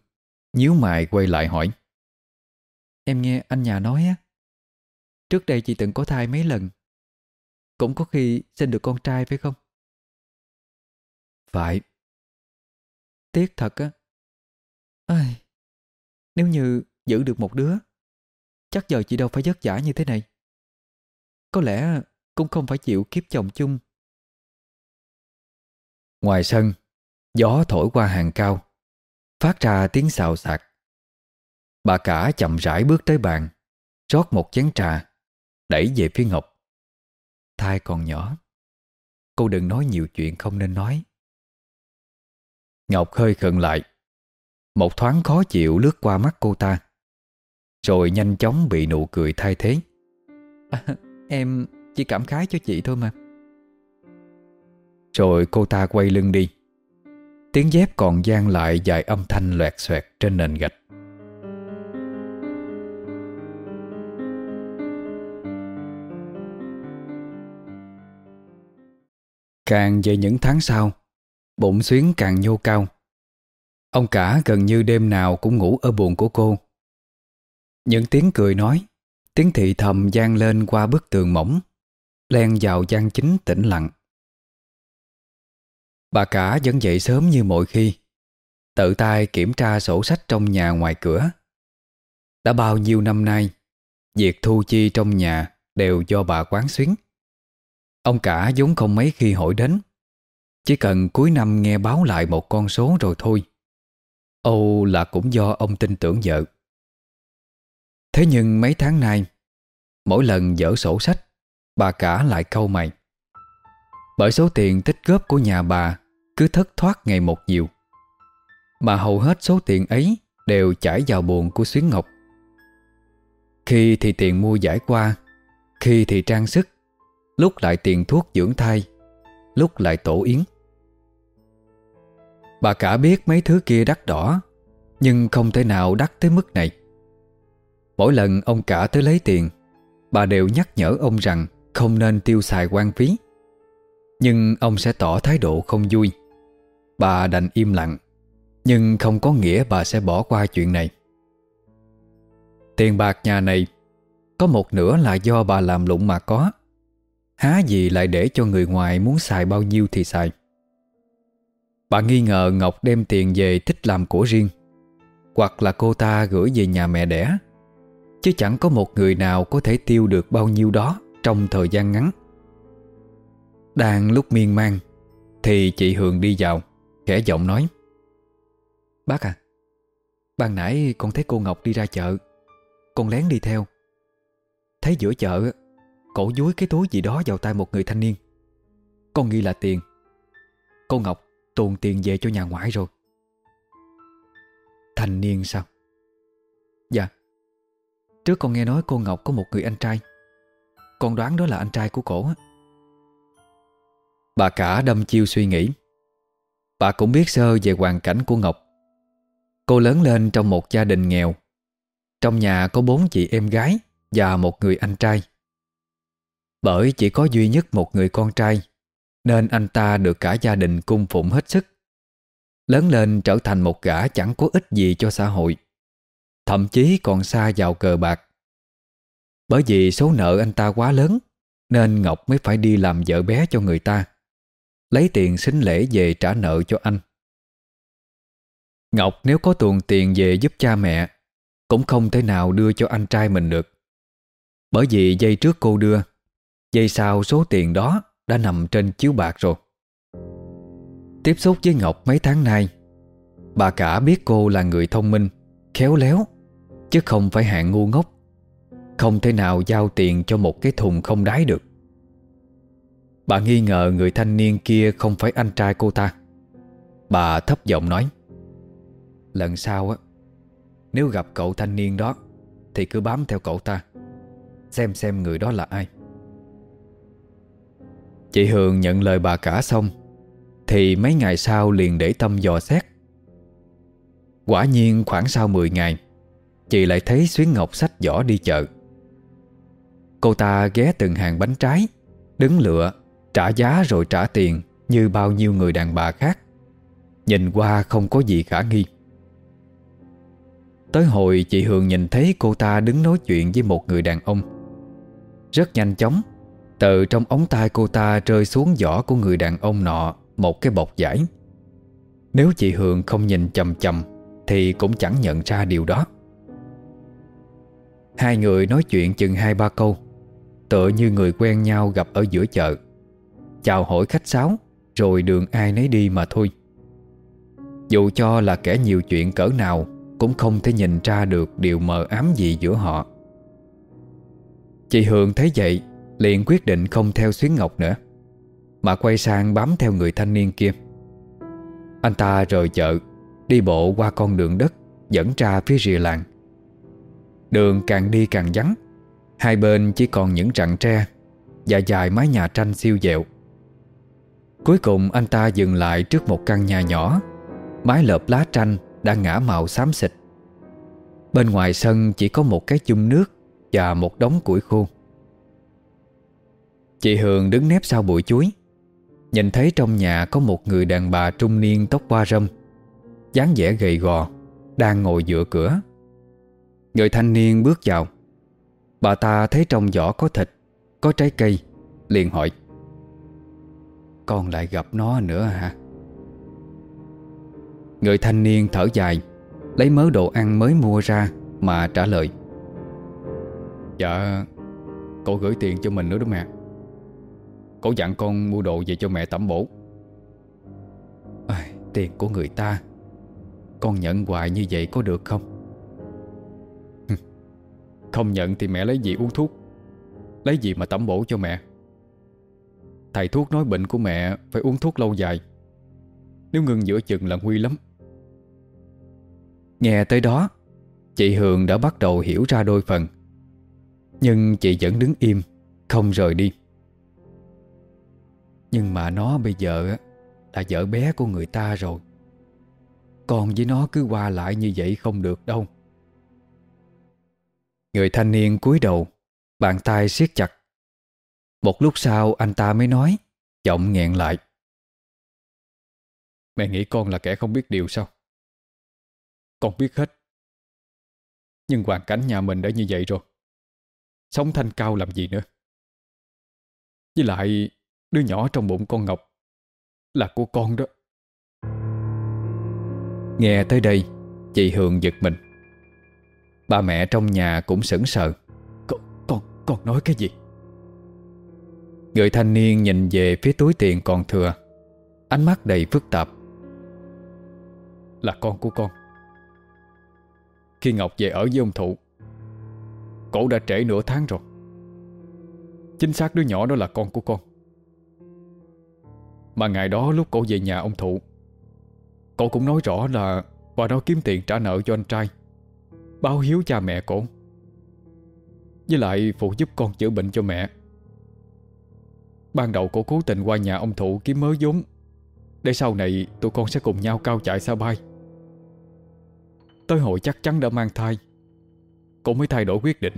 [SPEAKER 1] nhíu mày quay lại hỏi. Em nghe anh nhà nói á Trước đây chị từng có thai mấy lần Cũng có khi sinh được con trai phải không? Phải. Tiếc thật á. Ai, nếu như giữ được một đứa Chắc giờ chị đâu phải vất vả như thế này. Có lẽ cũng không phải chịu kiếp chồng chung. Ngoài sân Gió thổi qua hàng cao Phát ra tiếng xào xạc. Bà cả chậm rãi bước tới bàn rót một chén trà Đẩy về phía Ngọc. Thai còn nhỏ Cô đừng nói nhiều chuyện không nên nói. Ngọc hơi khựng lại Một thoáng khó chịu lướt qua mắt cô ta. Rồi nhanh chóng bị nụ cười thay thế. À, Em chỉ cảm khái cho chị thôi mà. Rồi cô ta quay lưng đi. Tiếng dép còn gian lại vài âm thanh loẹt xoẹt trên nền gạch. Càng về những tháng sau Bụng xuyến càng nhô cao Ông cả gần như đêm nào cũng ngủ ở buồn của cô. Những tiếng cười nói, Tiếng thị thầm gian lên qua bức tường mỏng, Len vào gian chính tĩnh lặng. Bà cả vẫn dậy sớm như mọi khi, Tự tay kiểm tra sổ sách trong nhà ngoài cửa. Đã bao nhiêu năm nay, Việc thu chi trong nhà đều do bà quán xuyến. Ông cả vốn không mấy khi hỏi đến, Chỉ cần cuối năm nghe báo lại một con số rồi thôi. Âu là cũng do ông tin tưởng vợ. Thế nhưng mấy tháng nay, Mỗi lần dở sổ sách, Bà cả lại câu mày. Bởi số tiền tích góp của nhà bà Cứ thất thoát ngày một nhiều, Mà hầu hết số tiền ấy Đều chảy vào buồn của Xuyến Ngọc. Khi thì tiền mua giải qua, Khi thì trang sức, Lúc lại tiền thuốc dưỡng thai, Lúc lại tổ yến. Bà cả biết mấy thứ kia đắt đỏ, Nhưng không thể nào đắt tới mức này. Mỗi lần ông cả tới lấy tiền, Bà đều nhắc nhở ông rằng Không nên tiêu xài quan phí. Nhưng ông sẽ tỏ thái độ không vui. Bà đành im lặng, Nhưng không có nghĩa bà sẽ bỏ qua chuyện này. Tiền bạc nhà này, Có một nửa là do bà làm lụng mà có. Há gì lại để cho người ngoài muốn xài bao nhiêu thì xài. Bà nghi ngờ Ngọc đem tiền về thích làm của riêng. Hoặc là cô ta gửi về nhà mẹ đẻ. Chứ chẳng có một người nào có thể tiêu được bao nhiêu đó Trong thời gian ngắn. Đang lúc miên man, Thì chị Hường đi vào, Khẽ giọng nói. Bác à Ban nãy con thấy cô Ngọc đi ra chợ. Con lén đi theo. Thấy giữa chợ, Cổ dúi cái túi gì đó vào tay một người thanh niên. Con nghi là tiền. Cô Ngọc tuồn tiền về cho nhà ngoại rồi. Thành niên sao? Dạ. Trước con nghe nói cô Ngọc có một người anh trai. Con đoán đó là anh trai của cổ á. Bà cả đâm chiêu suy nghĩ. Bà cũng biết sơ về hoàn cảnh của Ngọc. Cô lớn lên trong một gia đình nghèo. Trong nhà có bốn chị em gái Và một người anh trai. Bởi chỉ có duy nhất một người con trai nên anh ta được cả gia đình cung phụng hết sức. Lớn lên trở thành một gã chẳng có ích gì cho xã hội, Thậm chí còn xa vào cờ bạc. Bởi vì số nợ anh ta quá lớn, Nên Ngọc mới phải đi làm vợ bé cho người ta, Lấy tiền xính lễ về trả nợ cho anh. Ngọc nếu có tuồn tiền về giúp cha mẹ, Cũng không thể nào đưa cho anh trai mình được. Bởi vì dây trước cô đưa, Dây sau số tiền đó đã nằm trên chiếu bạc rồi. Tiếp xúc với Ngọc mấy tháng nay, Bà cả biết cô là người thông minh, Khéo léo, Chứ không phải hạng ngu ngốc, Không thể nào giao tiền cho một cái thùng không đáy được. Bà nghi ngờ người thanh niên kia không phải anh trai cô ta. Bà thấp giọng nói, Lần sau á, Nếu gặp cậu thanh niên đó, Thì cứ bám theo cậu ta, Xem xem người đó là ai. Chị Hường nhận lời bà cả xong, Thì mấy ngày sau liền để tâm dò xét. Quả nhiên khoảng sau 10 ngày, Chị lại thấy Xuyến Ngọc sách giỏ đi chợ. Cô ta ghé từng hàng bánh trái, Đứng lựa, Trả giá rồi trả tiền Như bao nhiêu người đàn bà khác. Nhìn qua không có gì khả nghi. Tới hồi chị Hường nhìn thấy cô ta đứng nói chuyện với một người đàn ông. Rất nhanh chóng từ trong ống tay cô ta rơi xuống giỏ của người đàn ông nọ, Một cái bọc giải Nếu chị Hường không nhìn chầm chầm, Thì cũng chẳng nhận ra điều đó. Hai người nói chuyện chừng hai ba câu, Tựa như người quen nhau gặp ở giữa chợ. Chào hỏi khách sáo, Rồi đường ai nấy đi mà thôi. Dù cho là kẻ nhiều chuyện cỡ nào, Cũng không thể nhìn ra được Điều mờ ám gì giữa họ. Chị Hường thấy vậy Liền quyết định không theo Xuyến Ngọc nữa, Mà quay sang bám theo người thanh niên kia. Anh ta rời chợ, Đi bộ qua con đường đất, Dẫn ra phía rìa làng. Đường càng đi càng vắng, Hai bên chỉ còn những rặng tre Và dài mái nhà tranh siêu dẹo. Cuối cùng anh ta dừng lại trước một căn nhà nhỏ, Mái lợp lá tranh đã ngã màu xám xịt. Bên ngoài sân chỉ có một cái chung nước Và một đống củi khô. Chị Hường đứng nép sau bụi chuối. Nhìn thấy trong nhà có một người đàn bà trung niên tóc qua râm, dáng vẻ gầy gò, Đang ngồi dựa cửa. Người thanh niên bước vào. Bà ta thấy trong giỏ có thịt, Có trái cây, Liền hỏi, Con lại gặp nó nữa hả? Người thanh niên thở dài, Lấy mớ đồ ăn mới mua ra Mà trả lời
[SPEAKER 2] Dạ Cậu gửi tiền cho mình nữa đó mẹ. Cậu dặn con mua đồ về cho mẹ tẩm bổ.
[SPEAKER 1] À, Tiền của người ta. Con nhận hoài như vậy có được không?
[SPEAKER 2] Không nhận thì mẹ lấy gì uống thuốc? Lấy gì mà tẩm bổ cho mẹ? Thầy thuốc nói bệnh của mẹ Phải uống thuốc lâu dài. Nếu ngừng giữa chừng là nguy lắm.
[SPEAKER 1] Nghe tới đó Chị Hường đã bắt đầu hiểu ra đôi phần. Nhưng chị vẫn đứng im Không rời đi. Nhưng mà nó bây giờ Là vợ bé của người ta rồi. Còn với nó cứ qua lại như vậy không được đâu. Người thanh niên cúi đầu, Bàn tay siết chặt. Một lúc sau anh ta mới nói, Giọng nghẹn lại.
[SPEAKER 2] Mẹ nghĩ con là kẻ không biết điều sao?
[SPEAKER 3] Con biết hết. Nhưng hoàn cảnh nhà mình đã như vậy rồi. Sống thanh cao làm gì nữa? Với lại Đứa nhỏ trong bụng con Ngọc Là của con đó.
[SPEAKER 1] Nghe tới đây Chị Hường giật mình. Ba mẹ trong nhà cũng sững sờ.
[SPEAKER 3] Con, con, con nói cái gì?
[SPEAKER 1] Người thanh niên nhìn về phía túi tiền còn thừa Ánh mắt đầy phức tạp.
[SPEAKER 3] Là con của con. Khi Ngọc về ở với ông Thụ Cổ đã trễ nửa tháng rồi. Chính xác đứa nhỏ đó là con của con. Mà ngày đó lúc cô về nhà ông Thụ Cô cũng nói rõ là Bà đó kiếm tiền trả nợ cho anh trai, Báo hiếu cha mẹ cô Với lại phụ giúp con chữa bệnh cho mẹ. Ban đầu cô cố tình qua nhà ông Thụ kiếm mớ vốn, Để sau này tụi con sẽ cùng nhau cao chạy xa bay. Tới hội chắc chắn đã mang thai Cô mới thay đổi quyết định.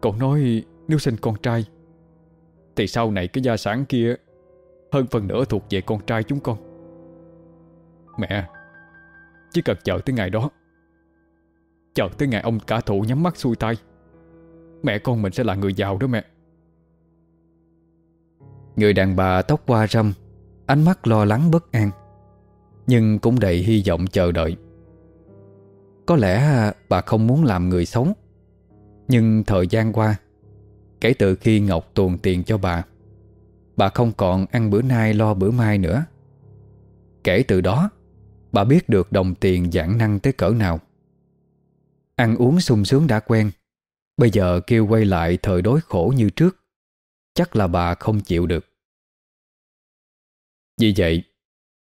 [SPEAKER 3] Cậu nói nếu sinh con trai, Thì sau này cái gia sản kia hơn phần nửa thuộc về con trai chúng con. Mẹ, Chỉ cần chờ tới ngày đó. Chờ tới ngày ông cả thụ nhắm mắt xuôi tay. Mẹ con mình sẽ là người giàu đó mẹ.
[SPEAKER 1] Người đàn bà tóc qua râm, Ánh mắt lo lắng bất an, Nhưng cũng đầy hy vọng chờ đợi. Có lẽ bà không muốn làm người sống Nhưng thời gian qua, Kể từ khi Ngọc tuồn tiền cho bà Bà không còn ăn bữa nay lo bữa mai nữa. Kể từ đó, Bà biết được đồng tiền giãn năng tới cỡ nào. Ăn uống sung sướng đã quen, Bây giờ kêu quay lại thời đối khổ như trước, Chắc là bà không chịu được. Vì vậy,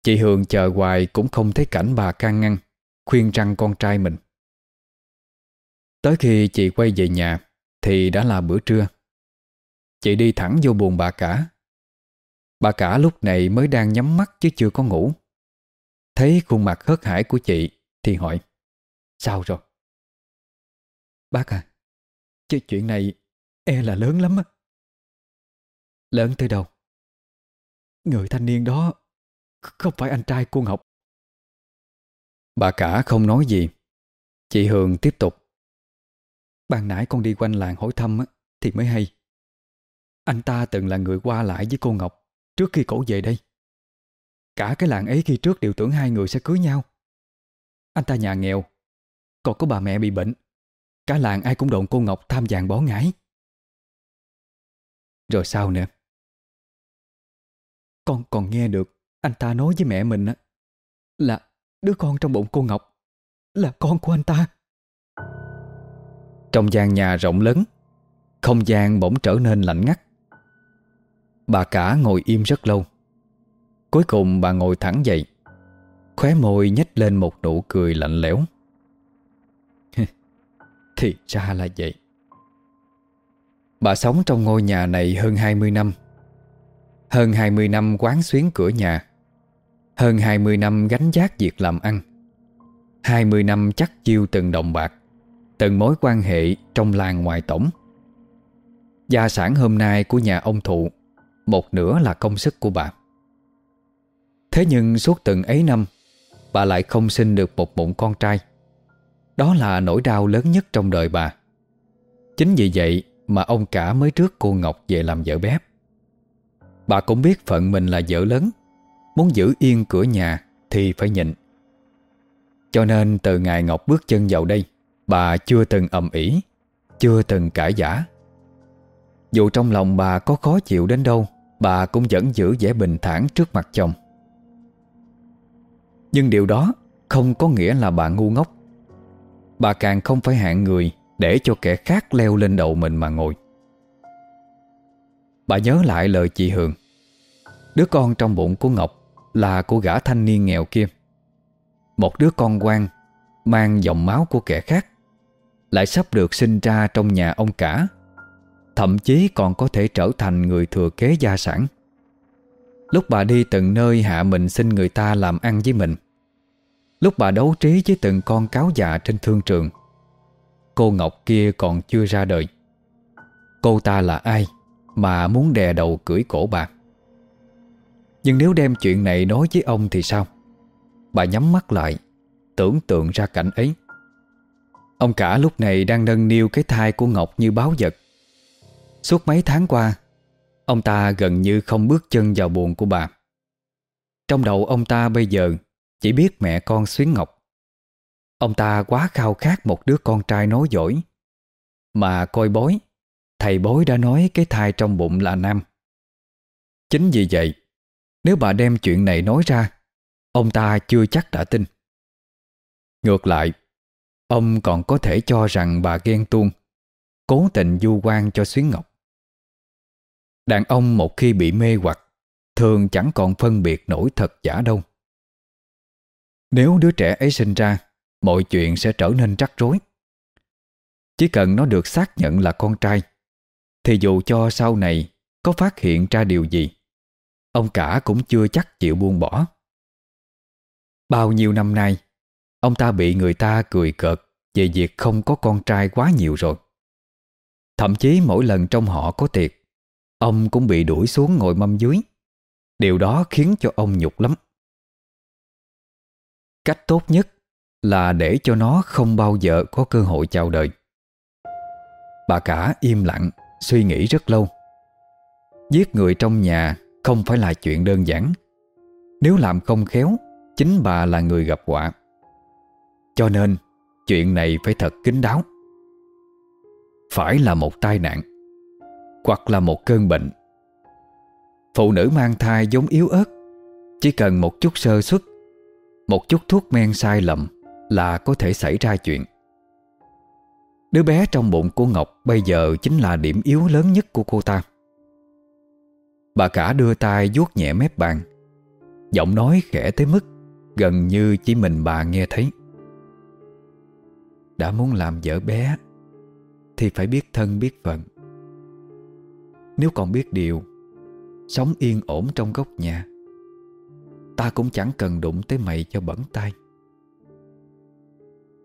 [SPEAKER 1] Chị Hường chờ hoài cũng không thấy cảnh bà can ngăn, Khuyên răng con trai mình. Tới khi chị quay về nhà Thì đã là bữa trưa. Chị đi thẳng vô buồn bà cả. Bà cả lúc này mới đang nhắm mắt chứ chưa có ngủ. Thấy khuôn mặt hớt hải của chị Thì hỏi Sao rồi? Bác à Chứ chuyện này e là lớn lắm á. Lớn tới đâu? Người thanh niên đó Không phải anh trai cô Ngọc. Bà cả không nói gì. Chị Hường tiếp tục Ban nãy con đi quanh làng hỏi thăm á, Thì mới hay. Anh ta từng là người qua lại với cô Ngọc. Trước khi cổ về đây. Cả cái làng ấy khi trước đều tưởng hai người sẽ cưới nhau. Anh ta nhà nghèo, Còn có bà mẹ bị bệnh. Cả làng ai cũng đồn cô Ngọc tham vàng bó ngái Rồi sao nữa? Con còn nghe được Anh ta nói với mẹ mình Là đứa con trong bụng cô Ngọc Là con của anh ta. Trong gian nhà rộng lớn, Không gian bỗng trở nên lạnh ngắt. Bà cả ngồi im rất lâu. Cuối cùng bà ngồi thẳng dậy, Khóe môi nhếch lên một nụ cười lạnh lẽo. Thì ra là vậy. Bà sống trong ngôi nhà này hơn 20 năm. Hơn 20 năm quán xuyến cửa nhà. Hơn 20 năm gánh giác việc làm ăn. 20 năm chắc chiêu từng đồng bạc, Từng mối quan hệ trong làng ngoài tổng. Gia sản hôm nay của nhà ông Thụ một nửa là công sức của bà. Thế nhưng suốt từng ấy năm, Bà lại không sinh được một bụng con trai. Đó là nỗi đau lớn nhất trong đời bà. Chính vì vậy mà ông cả mới trước cô Ngọc về làm vợ bếp. Bà cũng biết phận mình là vợ lớn. Muốn giữ yên cửa nhà thì phải nhịn. Cho nên từ ngày Ngọc bước chân vào đây, Bà chưa từng ầm ĩ, Chưa từng cãi giả Dù trong lòng bà có khó chịu đến đâu Bà cũng vẫn giữ vẻ bình thản trước mặt chồng. Nhưng điều đó không có nghĩa là bà ngu ngốc. Bà càng không phải hạng người Để cho kẻ khác leo lên đầu mình mà ngồi. Bà nhớ lại lời chị Hường. Đứa con trong bụng của Ngọc Là cô gã thanh niên nghèo kia. Một đứa con quan Mang dòng máu của kẻ khác, Lại sắp được sinh ra trong nhà ông cả. Thậm chí còn có thể trở thành người thừa kế gia sản. Lúc bà đi từng nơi hạ mình xin người ta làm ăn với mình. Lúc bà đấu trí với từng con cáo già trên thương trường. Cô Ngọc kia còn chưa ra đời. Cô ta là ai Mà muốn đè đầu cưỡi cổ bà? Nhưng nếu đem chuyện này nói với ông thì sao? Bà nhắm mắt lại, Tưởng tượng ra cảnh ấy. Ông cả lúc này đang nâng niu cái thai của Ngọc như báo vật. Suốt mấy tháng qua, Ông ta gần như không bước chân vào buồn của bà. Trong đầu ông ta bây giờ Chỉ biết mẹ con Xuyến Ngọc. Ông ta quá khao khát một đứa con trai nối dõi Mà coi bói, Thầy bói đã nói cái thai trong bụng là nam. Chính vì vậy, Nếu bà đem chuyện này nói ra, Ông ta chưa chắc đã tin. Ngược lại, Ông còn có thể cho rằng bà ghen tuông, Cố tình du quan cho Xuyến Ngọc. Đàn ông một khi bị mê hoặc, Thường chẳng còn phân biệt nổi thật giả đâu. Nếu đứa trẻ ấy sinh ra, Mọi chuyện sẽ trở nên rắc rối. Chỉ cần nó được xác nhận là con trai, Thì dù cho sau này Có phát hiện ra điều gì, Ông cả cũng chưa chắc chịu buông bỏ. Bao nhiêu năm nay, Ông ta bị người ta cười cợt Về việc không có con trai quá nhiều rồi. Thậm chí mỗi lần trong họ có tiệc Ông cũng bị đuổi xuống ngồi mâm dưới. Điều đó khiến cho ông nhục lắm. Cách tốt nhất là để cho nó không bao giờ có cơ hội chào đời. Bà cả im lặng, Suy nghĩ rất lâu. Giết người trong nhà Không phải là chuyện đơn giản. Nếu làm không khéo, Chính bà là người gặp họa. Cho nên, Chuyện này phải thật kín đáo. Phải là một tai nạn. Hoặc là một cơn bệnh. Phụ nữ mang thai giống yếu ớt, Chỉ cần một chút sơ suất, Một chút thuốc men sai lầm Là có thể xảy ra chuyện. Đứa bé trong bụng của Ngọc Bây giờ chính là điểm yếu lớn nhất của cô ta. Bà cả đưa tay vuốt nhẹ mép bàn, Giọng nói khẽ tới mức Gần như chỉ mình bà nghe thấy. Đã muốn làm vợ bé Thì phải biết thân biết phận. Nếu còn biết điều, Sống yên ổn trong góc nhà, Ta cũng chẳng cần đụng tới mày cho bẩn tay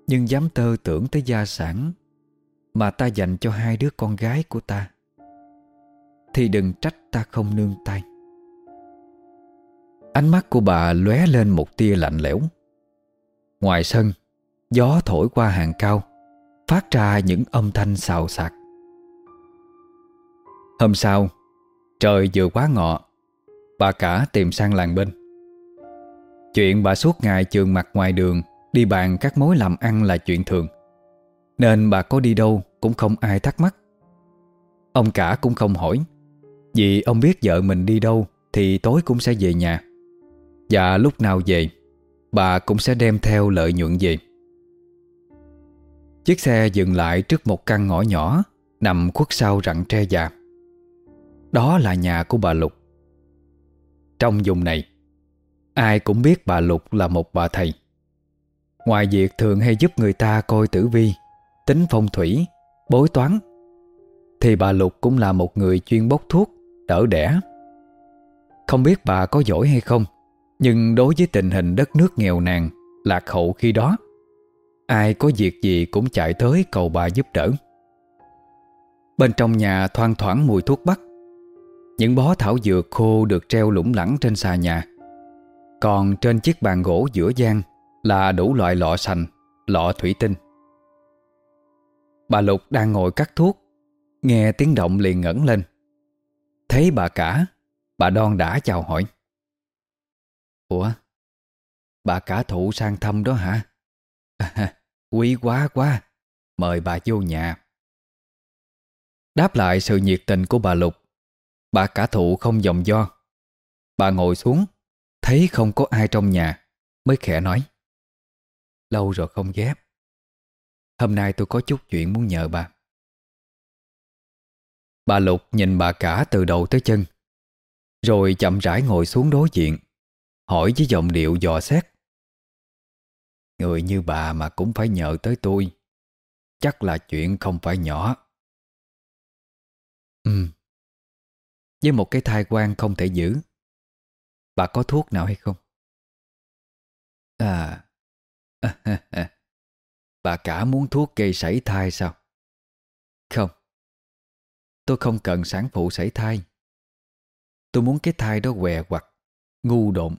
[SPEAKER 1] Nhưng dám tơ tưởng tới gia sản Mà ta dành cho hai đứa con gái của ta, Thì đừng trách ta không nương tay. Ánh mắt của bà lóe lên một tia lạnh lẽo. Ngoài sân, Gió thổi qua hàng cao, Phát ra những âm thanh xào xạc. Hôm sau, Trời vừa quá ngọ, Bà cả tìm sang làng bên. Chuyện bà suốt ngày trường mặt ngoài đường, Đi bàn các mối làm ăn là chuyện thường. Nên bà có đi đâu Cũng không ai thắc mắc. Ông cả cũng không hỏi, Vì ông biết vợ mình đi đâu Thì tối cũng sẽ về nhà. Và lúc nào về, Bà cũng sẽ đem theo lợi nhuận về. Chiếc xe dừng lại trước một căn ngõ nhỏ Nằm khuất sau rặng tre già đó là nhà của bà Lục. Trong vùng này, Ai cũng biết bà Lục là một bà thầy. Ngoài việc thường hay giúp người ta coi tử vi, Tính phong thủy Bối toán, Thì bà Lục cũng là một người chuyên bốc thuốc, Đỡ đẻ. Không biết bà có giỏi hay không, Nhưng đối với tình hình đất nước nghèo nàn, Lạc hậu khi đó, Ai có việc gì cũng chạy tới cầu bà giúp đỡ. Bên trong nhà thoang thoảng mùi thuốc bắc những bó thảo dược khô được treo lủng lẳng trên xà nhà. Còn trên chiếc bàn gỗ giữa gian Là đủ loại lọ sành, lọ thủy tinh. Bà Lục đang ngồi cắt thuốc Nghe tiếng động liền ngẩng lên. Thấy bà cả Bà đon đã chào hỏi. Ủa Bà cả thụ sang thăm đó hả? Quý quá quá Mời bà vô nhà. Đáp lại sự nhiệt tình của bà Lục Bà cả thụ không dòng do. Bà ngồi xuống, Thấy không có ai trong nhà, Mới khẽ nói. Lâu rồi không ghép. Hôm nay tôi có chút chuyện muốn nhờ bà. Bà Lục nhìn bà cả từ đầu tới chân, Rồi chậm rãi ngồi xuống đối diện, Hỏi với giọng điệu dò xét. Người như bà mà cũng phải nhờ tới tôi, Chắc là chuyện không phải nhỏ. Ừ với một cái thai quan không thể giữ. Bà có thuốc nào hay không? À, Bà cả muốn thuốc gây sảy thai sao? Không. Tôi không cần sản phụ sảy thai. Tôi muốn cái thai đó què quặt Ngu độn.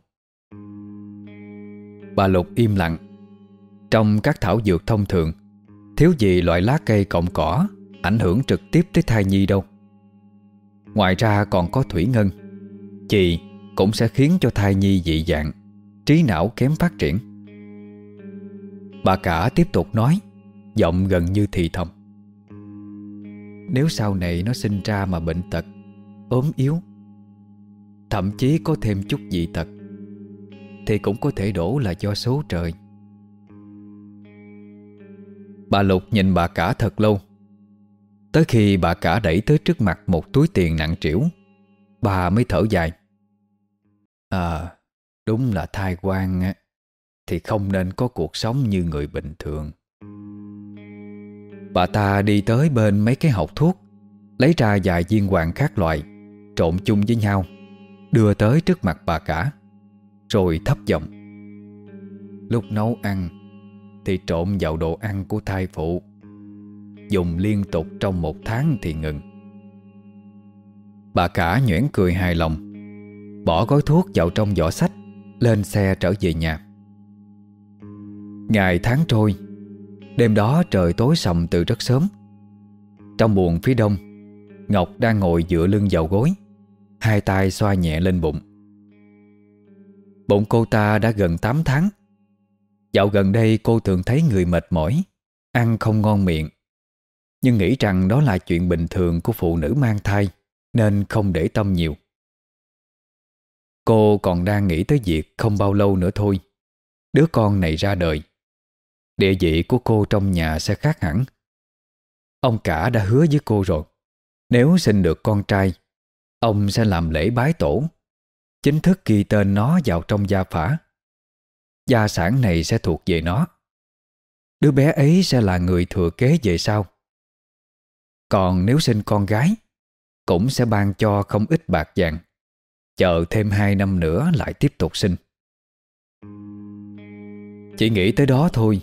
[SPEAKER 1] Bà Lục im lặng. Trong các thảo dược thông thường Thiếu gì loại lá cây cọng cỏ Ảnh hưởng trực tiếp tới thai nhi đâu? Ngoài ra còn có thủy ngân. Chì cũng sẽ khiến cho thai nhi dị dạng, Trí não kém phát triển. Bà cả tiếp tục nói, Giọng gần như thì thầm. Nếu sau này nó sinh ra mà bệnh tật, ốm yếu, Thậm chí có thêm chút dị tật, Thì cũng có thể đổ là do số trời. Bà Lục nhìn bà cả thật lâu Tới khi bà cả đẩy tới trước mặt một túi tiền nặng trĩu, Bà mới thở dài. À đúng là thai quan Thì không nên có cuộc sống như người bình thường. Bà ta đi tới bên mấy cái hộp thuốc, Lấy ra vài viên hoàng khác loại, Trộn chung với nhau, Đưa tới trước mặt bà cả, Rồi thấp giọng. Lúc nấu ăn, Thì trộn vào đồ ăn của thai phụ. Dùng liên tục trong một tháng thì ngừng. Bà cả nhuyễn cười hài lòng, Bỏ gói thuốc vào trong giỏ sách, Lên xe trở về nhà. Ngày tháng trôi, Đêm đó trời tối sầm từ rất sớm. Trong buồng phía đông, Ngọc đang ngồi dựa lưng vào gối, Hai tay xoa nhẹ lên bụng. Bụng cô ta đã gần 8 tháng. Dạo gần đây cô thường thấy người mệt mỏi, Ăn không ngon miệng. Nhưng nghĩ rằng đó là chuyện bình thường của phụ nữ mang thai, Nên không để tâm nhiều. Cô còn đang nghĩ tới việc không bao lâu nữa thôi, Đứa con này ra đời. Địa vị của cô trong nhà sẽ khác hẳn. Ông cả đã hứa với cô rồi, Nếu sinh được con trai, Ông sẽ làm lễ bái tổ. Chính thức ghi tên nó vào trong gia phả. Gia sản này sẽ thuộc về nó. Đứa bé ấy sẽ là người thừa kế về sau. Còn nếu sinh con gái, Cũng sẽ ban cho không ít bạc vàng. Chờ thêm hai năm nữa lại tiếp tục sinh. Chỉ nghĩ tới đó thôi,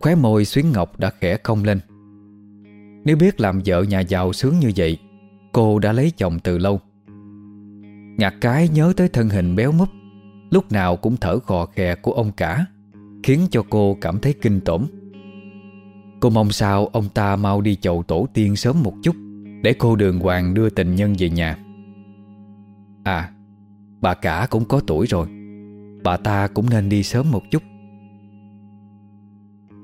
[SPEAKER 1] Khóe môi xuyến ngọc đã khẽ cong lên. Nếu biết làm vợ nhà giàu sướng như vậy, Cô đã lấy chồng từ lâu. Ngạc cái nhớ tới thân hình béo múp, Lúc nào cũng thở khò khè của ông cả, Khiến cho cô cảm thấy kinh tởm Cô mong sao ông ta mau đi chầu tổ tiên sớm một chút, Để cô đường hoàng đưa tình nhân về nhà. À Bà cả cũng có tuổi rồi, Bà ta cũng nên đi sớm một chút.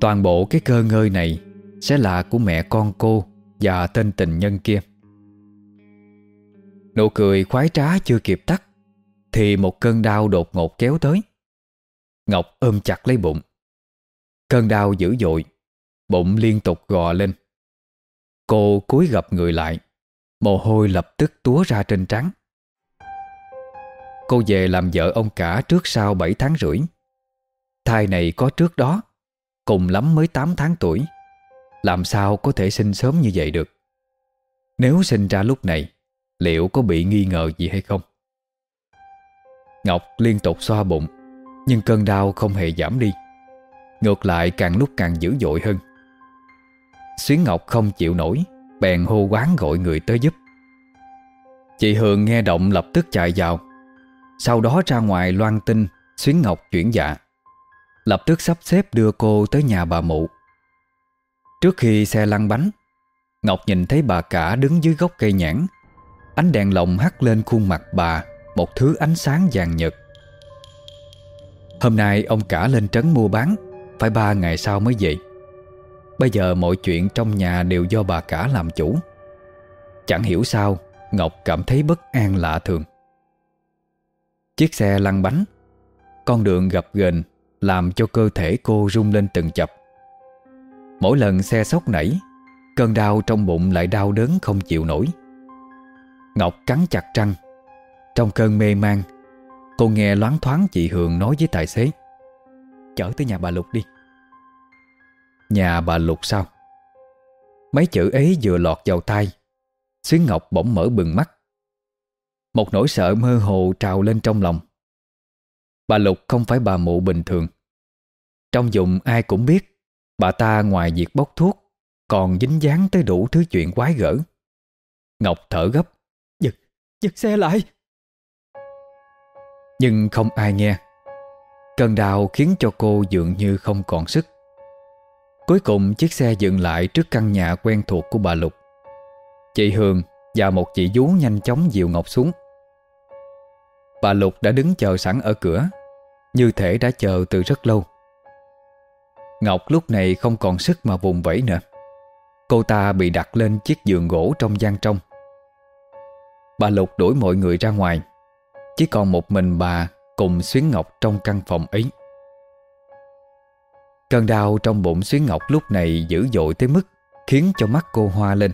[SPEAKER 1] Toàn bộ cái cơ ngơi này Sẽ là của mẹ con cô Và tên tình nhân kia. Nụ cười khoái trá chưa kịp tắt, Thì một cơn đau đột ngột kéo tới. Ngọc ôm chặt lấy bụng. Cơn đau dữ dội Bụng liên tục gò lên. Cô cúi gập người lại, Mồ hôi lập tức túa ra trên trắng Cô về làm vợ ông cả trước sau 7 tháng rưỡi. Thai này có trước đó, Cùng lắm mới 8 tháng tuổi. Làm sao có thể sinh sớm như vậy được? Nếu sinh ra lúc này, Liệu có bị nghi ngờ gì hay không? Ngọc liên tục xoa bụng, Nhưng cơn đau không hề giảm đi. Ngược lại càng lúc càng dữ dội hơn. Xuyến Ngọc không chịu nổi, Bèn hô quán gọi người tới giúp. Chị Hường nghe động lập tức chạy vào. Sau đó ra ngoài loan tin, Xuyến Ngọc chuyển dạ. Lập tức sắp xếp đưa cô tới nhà bà mụ. Trước khi xe lăn bánh, Ngọc nhìn thấy bà cả đứng dưới gốc cây nhãn. Ánh đèn lồng hắt lên khuôn mặt bà, Một thứ ánh sáng vàng nhật Hôm nay ông cả lên trấn mua bán, Phải ba ngày sau mới về. Bây giờ mọi chuyện trong nhà đều do bà cả làm chủ. Chẳng hiểu sao, Ngọc cảm thấy bất an lạ thường. Chiếc xe lăn bánh, Con đường gập ghềnh, Làm cho cơ thể cô rung lên từng chập. Mỗi lần xe sốc nảy, Cơn đau trong bụng lại đau đớn không chịu nổi. Ngọc cắn chặt răng. Trong cơn mê man, Cô nghe loáng thoáng chị Hường nói với tài xế, Chở tới nhà bà Lục đi. Nhà bà Lục sao? Mấy chữ ấy vừa lọt vào tai Xuyến Ngọc bỗng mở bừng mắt. Một nỗi sợ mơ hồ trào lên trong lòng. Bà Lục không phải bà mụ bình thường. Trong dụng ai cũng biết Bà ta ngoài việc bốc thuốc Còn dính dáng tới đủ thứ chuyện quái gở. Ngọc thở gấp Giật, giật xe lại. Nhưng không ai nghe. Cơn đau khiến cho cô dường như không còn sức. Cuối cùng chiếc xe dừng lại trước căn nhà quen thuộc của bà Lục. Chị Hương và một chị vú nhanh chóng dìu Ngọc xuống. Bà Lục đã đứng chờ sẵn ở cửa, Như thể đã chờ từ rất lâu. Ngọc lúc này không còn sức mà vùng vẫy nữa. Cô ta bị đặt lên chiếc giường gỗ trong gian trong. Bà Lục đuổi mọi người ra ngoài, Chỉ còn một mình bà cùng Xuyến Ngọc trong căn phòng ấy. Cơn đau trong bụng Xuyến Ngọc lúc này dữ dội tới mức Khiến cho mắt cô hoa lên.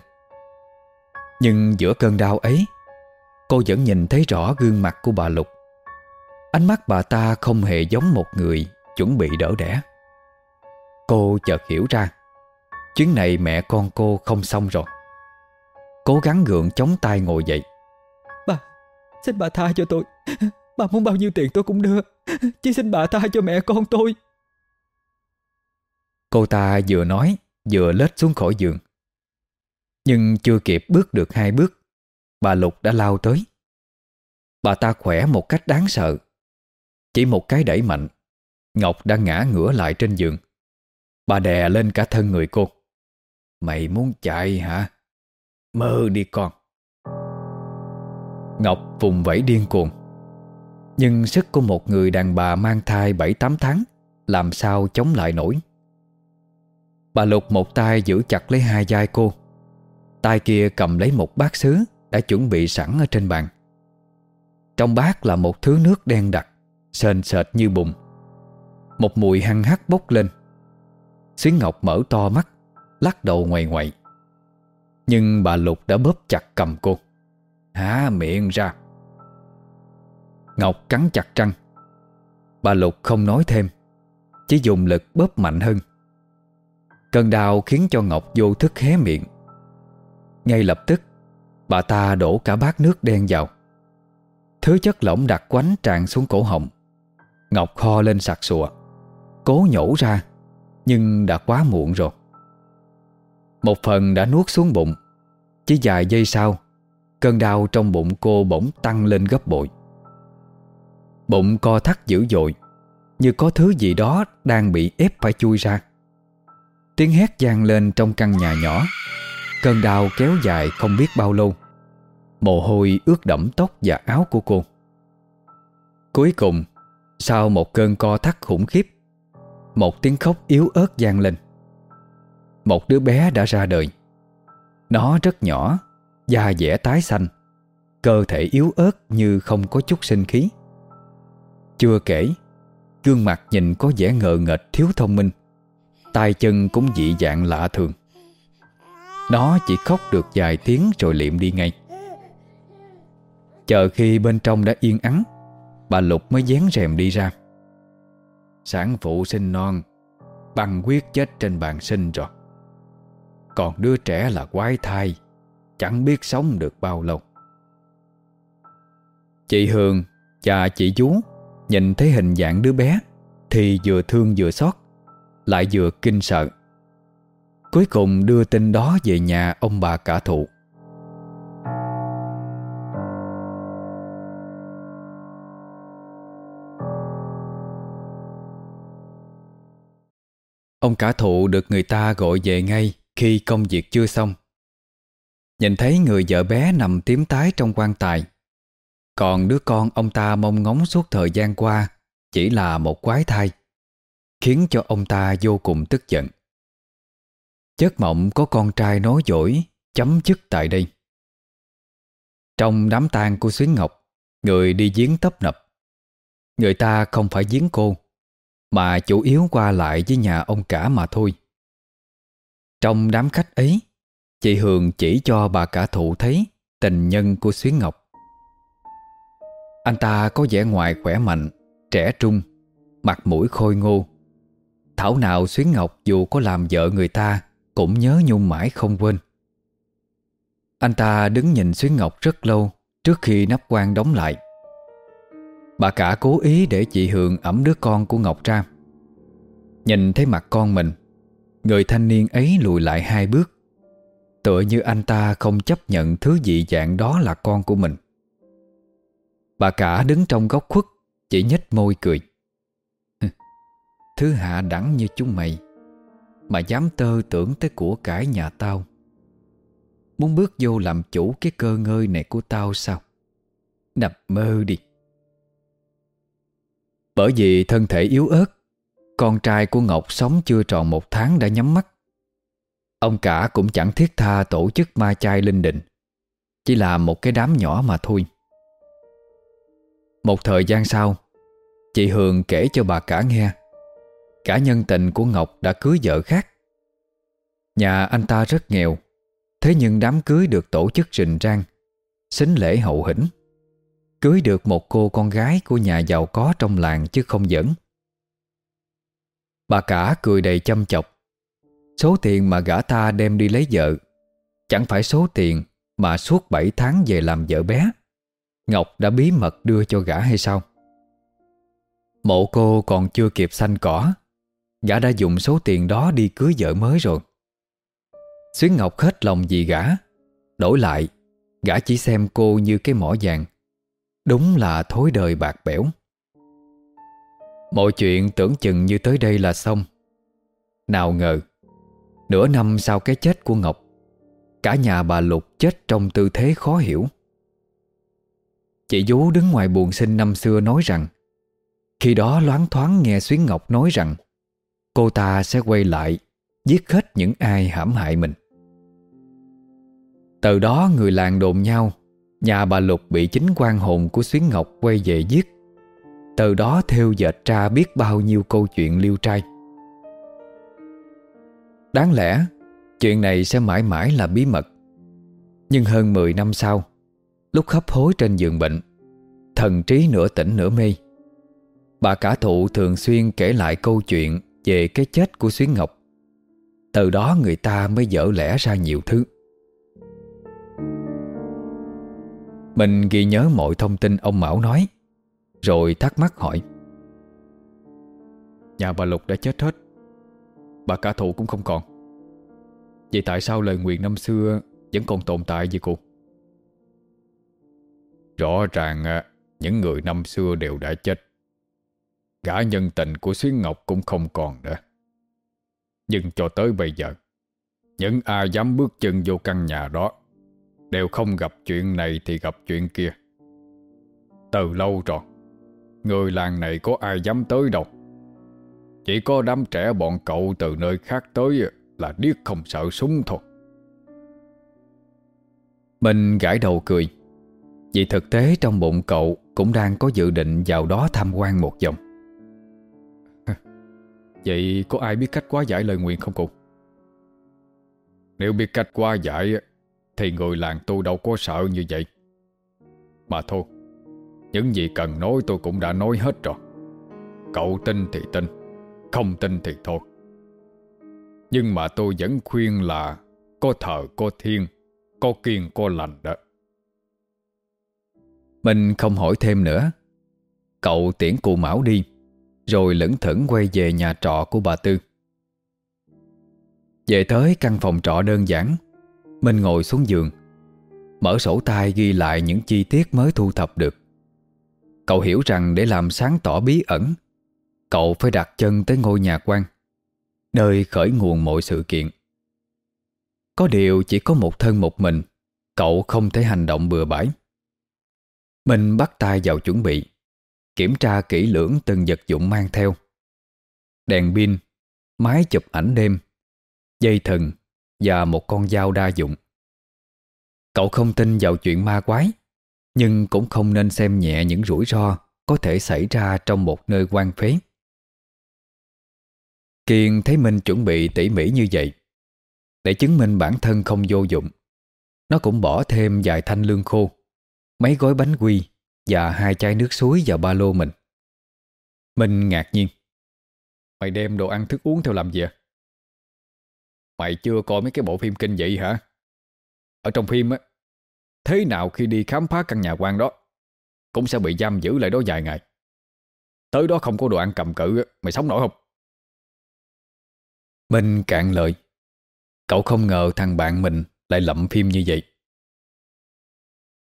[SPEAKER 1] Nhưng giữa cơn đau ấy Cô vẫn nhìn thấy rõ gương mặt của bà Lục. Ánh mắt bà ta không hề giống một người Chuẩn bị đỡ đẻ. Cô chợt hiểu ra Chuyến này mẹ con cô không xong rồi. Cố gắng gượng chống tay ngồi dậy.
[SPEAKER 3] Bà, xin bà tha cho tôi. Bà muốn bao nhiêu tiền tôi cũng đưa. Chỉ xin bà tha cho mẹ con tôi.
[SPEAKER 1] Cô ta vừa nói, Vừa lết xuống khỏi giường. Nhưng chưa kịp bước được hai bước, Bà Lục đã lao tới. Bà ta khỏe một cách đáng sợ. Chỉ một cái đẩy mạnh, Ngọc đã ngã ngửa lại trên giường. Bà đè lên cả thân người cô. Mày muốn chạy hả? Mơ đi con. Ngọc vùng vẫy điên cuồng. Nhưng sức của một người đàn bà mang thai 7-8 tháng, Làm sao chống lại nổi? Bà Lục một tay giữ chặt lấy hai vai cô. Tay kia cầm lấy một bát sứ Đã chuẩn bị sẵn ở trên bàn. Trong bát là một thứ nước đen đặc, Sền sệt như bùn. Một mùi hăng hắc bốc lên. Xuyến Ngọc mở to mắt, Lắc đầu ngoài ngoại. Nhưng bà Lục đã bóp chặt cầm cô. Há miệng ra. Ngọc cắn chặt răng. Bà Lục không nói thêm, Chỉ dùng lực bóp mạnh hơn. Cơn đau khiến cho Ngọc vô thức hé miệng. Ngay lập tức, Bà ta đổ cả bát nước đen vào. Thứ chất lỏng đặc quánh tràn xuống cổ họng. Ngọc kho lên sặc sụa, Cố nhổ ra, Nhưng đã quá muộn rồi. Một phần đã nuốt xuống bụng, Chỉ vài giây sau, Cơn đau trong bụng cô bỗng tăng lên gấp bội. Bụng co thắt dữ dội, Như có thứ gì đó đang bị ép phải chui ra. Tiếng hét vang lên trong căn nhà nhỏ. Cơn đau kéo dài không biết bao lâu. Mồ hôi ướt đẫm tóc và áo của cô. Cuối cùng, Sau một cơn co thắt khủng khiếp, Một tiếng khóc yếu ớt vang lên. Một đứa bé đã ra đời. Nó rất nhỏ, Da dẻ tái xanh, Cơ thể yếu ớt như không có chút sinh khí. Chưa kể, Gương mặt nhìn có vẻ ngờ nghệch thiếu thông minh tay chân cũng dị dạng lạ thường. Nó chỉ khóc được vài tiếng rồi liệm đi ngay. Chờ khi bên trong đã yên ắng, Bà Lục mới dán rèm đi ra. Sản phụ sinh non, Băng quyết chết trên bàn sinh rồi. Còn đứa trẻ là quái thai, Chẳng biết sống được bao lâu. Chị Hương và chị chú, Nhìn thấy hình dạng đứa bé Thì vừa thương vừa xót lại vừa kinh sợ Cuối cùng đưa tin đó về nhà ông bà cả thụ Ông cả thụ được người ta gọi về ngay khi công việc chưa xong. Nhìn thấy người vợ bé nằm tím tái trong quan tài. Còn đứa con ông ta mong ngóng suốt thời gian qua chỉ là một quái thai khiến cho ông ta vô cùng tức giận. Chất mộng có con trai nói dỗi chấm dứt tại đây. Trong đám tang của Xuyến Ngọc, người đi giếng tấp nập. Người ta không phải giếng cô, mà chủ yếu qua lại với nhà ông cả mà thôi. Trong đám khách ấy, chị Hường chỉ cho bà cả thụ thấy tình nhân của Xuyến Ngọc. Anh ta có vẻ ngoài khỏe mạnh, trẻ trung, mặt mũi khôi ngô, Thảo nào Xuyến Ngọc dù có làm vợ người ta Cũng nhớ nhung mãi không quên. Anh ta đứng nhìn Xuyến Ngọc rất lâu Trước khi nắp quan đóng lại. Bà cả cố ý để chị Hường ẩm đứa con của Ngọc ra. Nhìn thấy mặt con mình, Người thanh niên ấy lùi lại hai bước, Tựa như anh ta không chấp nhận thứ dị dạng đó là con của mình. Bà cả đứng trong góc khuất, Chỉ nhếch môi cười. Thứ hạ đẳng như chúng mày, Mà dám tơ tưởng tới của cải nhà tao. Muốn bước vô làm chủ cái cơ ngơi này của tao sao? Nằm mơ đi. Bởi vì thân thể yếu ớt, Con trai của Ngọc sống chưa tròn một tháng đã nhắm mắt. Ông cả cũng chẳng thiết tha tổ chức ma chay linh đình, Chỉ là một cái đám nhỏ mà thôi. Một thời gian sau, Chị Hường kể cho bà cả nghe. Cả nhân tình của Ngọc đã cưới vợ khác. Nhà anh ta rất nghèo, Thế nhưng đám cưới được tổ chức rình rang, Xính lễ hậu hĩnh. Cưới được một cô con gái của nhà giàu có trong làng chứ không dẫn Bà cả cười đầy chăm chọc. Số tiền mà gã ta đem đi lấy vợ, Chẳng phải số tiền mà suốt 7 tháng về làm vợ bé, Ngọc đã bí mật đưa cho gã hay sao? Mộ cô còn chưa kịp xanh cỏ Gã đã dùng số tiền đó đi cưới vợ mới rồi. Xuyến Ngọc hết lòng vì gã. Đổi lại, Gã chỉ xem cô như cái mỏ vàng. Đúng là thối đời bạc bẽo. Mọi chuyện tưởng chừng như tới đây là xong. Nào ngờ, Nửa năm sau cái chết của Ngọc, Cả nhà bà Lục chết trong tư thế khó hiểu. Chị Vú đứng ngoài buồn sinh năm xưa nói rằng, Khi đó loáng thoáng nghe Xuyến Ngọc nói rằng Cô ta sẽ quay lại, Giết hết những ai hãm hại mình. Từ đó người làng đồn nhau, Nhà bà Lục bị chính quan hồn của Xuyến Ngọc quay về giết. Từ đó theo dệt ra biết bao nhiêu câu chuyện liêu trai. Đáng lẽ, Chuyện này sẽ mãi mãi là bí mật. Nhưng hơn 10 năm sau, Lúc hấp hối trên giường bệnh, Thần trí nửa tỉnh nửa mê. Bà cả thụ thường xuyên kể lại câu chuyện về cái chết của Xuyến Ngọc. Từ đó người ta mới dở lẽ ra nhiều thứ. Mình ghi nhớ mọi thông tin ông Mão nói, Rồi thắc mắc hỏi.
[SPEAKER 3] Nhà bà Lục đã chết hết, Bà cả thụ cũng không còn. Vậy tại sao lời nguyện năm xưa Vẫn còn tồn tại vậy cô?
[SPEAKER 2] Rõ ràng à, những người năm xưa đều đã chết. Gã nhân tình của Xuyến Ngọc cũng không còn nữa. Nhưng cho tới bây giờ, Những ai dám bước chân vô căn nhà đó Đều không gặp chuyện này thì gặp chuyện kia. Từ lâu rồi, Người làng này có ai dám tới đâu. Chỉ có đám trẻ bọn cậu từ nơi khác tới Là điếc không sợ súng thôi.
[SPEAKER 1] Mình gãi đầu cười, Vì thực tế trong bụng cậu Cũng đang có dự định vào đó tham quan một vòng.
[SPEAKER 3] Vậy có ai biết cách quá giải lời nguyện không cụ?
[SPEAKER 2] Nếu biết cách quá giải, Thì người làng tôi đâu có sợ như vậy. Mà thôi, Những gì cần nói tôi cũng đã nói hết rồi. Cậu tin thì tin, Không tin thì thôi. Nhưng mà tôi vẫn khuyên là Có thờ, có thiên Có kiên, có lành đó.
[SPEAKER 1] Mình không hỏi thêm nữa. Cậu tiễn cụ Mão đi. Rồi lững thững quay về nhà trọ của bà Tư. Về tới căn phòng trọ đơn giản, Mình ngồi xuống giường, Mở sổ tay ghi lại những chi tiết mới thu thập được. Cậu hiểu rằng để làm sáng tỏ bí ẩn, Cậu phải đặt chân tới ngôi nhà quan, Nơi khởi nguồn mọi sự kiện. Có điều chỉ có một thân một mình, Cậu không thể hành động bừa bãi. Mình bắt tay vào chuẩn bị. Kiểm tra kỹ lưỡng từng vật dụng mang theo. Đèn pin, Máy chụp ảnh đêm, Dây thần Và một con dao đa dụng. Cậu không tin vào chuyện ma quái, Nhưng cũng không nên xem nhẹ những rủi ro Có thể xảy ra trong một nơi quan phế. Kiên thấy mình chuẩn bị tỉ mỉ như vậy, Để chứng minh bản thân không vô dụng, Nó cũng bỏ thêm vài thanh lương khô, Mấy gói bánh quy và hai chai nước suối vào ba lô mình Minh ngạc nhiên
[SPEAKER 3] Mày đem đồ ăn thức uống theo làm gì à? Mày chưa coi mấy cái bộ phim kinh dị hả? Ở trong phim á, Thế nào khi đi khám phá căn nhà quan đó, Cũng sẽ bị giam giữ lại đó vài ngày Tới đó không có đồ ăn cầm cự Mày sống nổi không?
[SPEAKER 1] Minh cạn lời Cậu không ngờ thằng bạn mình Lại lậm phim như vậy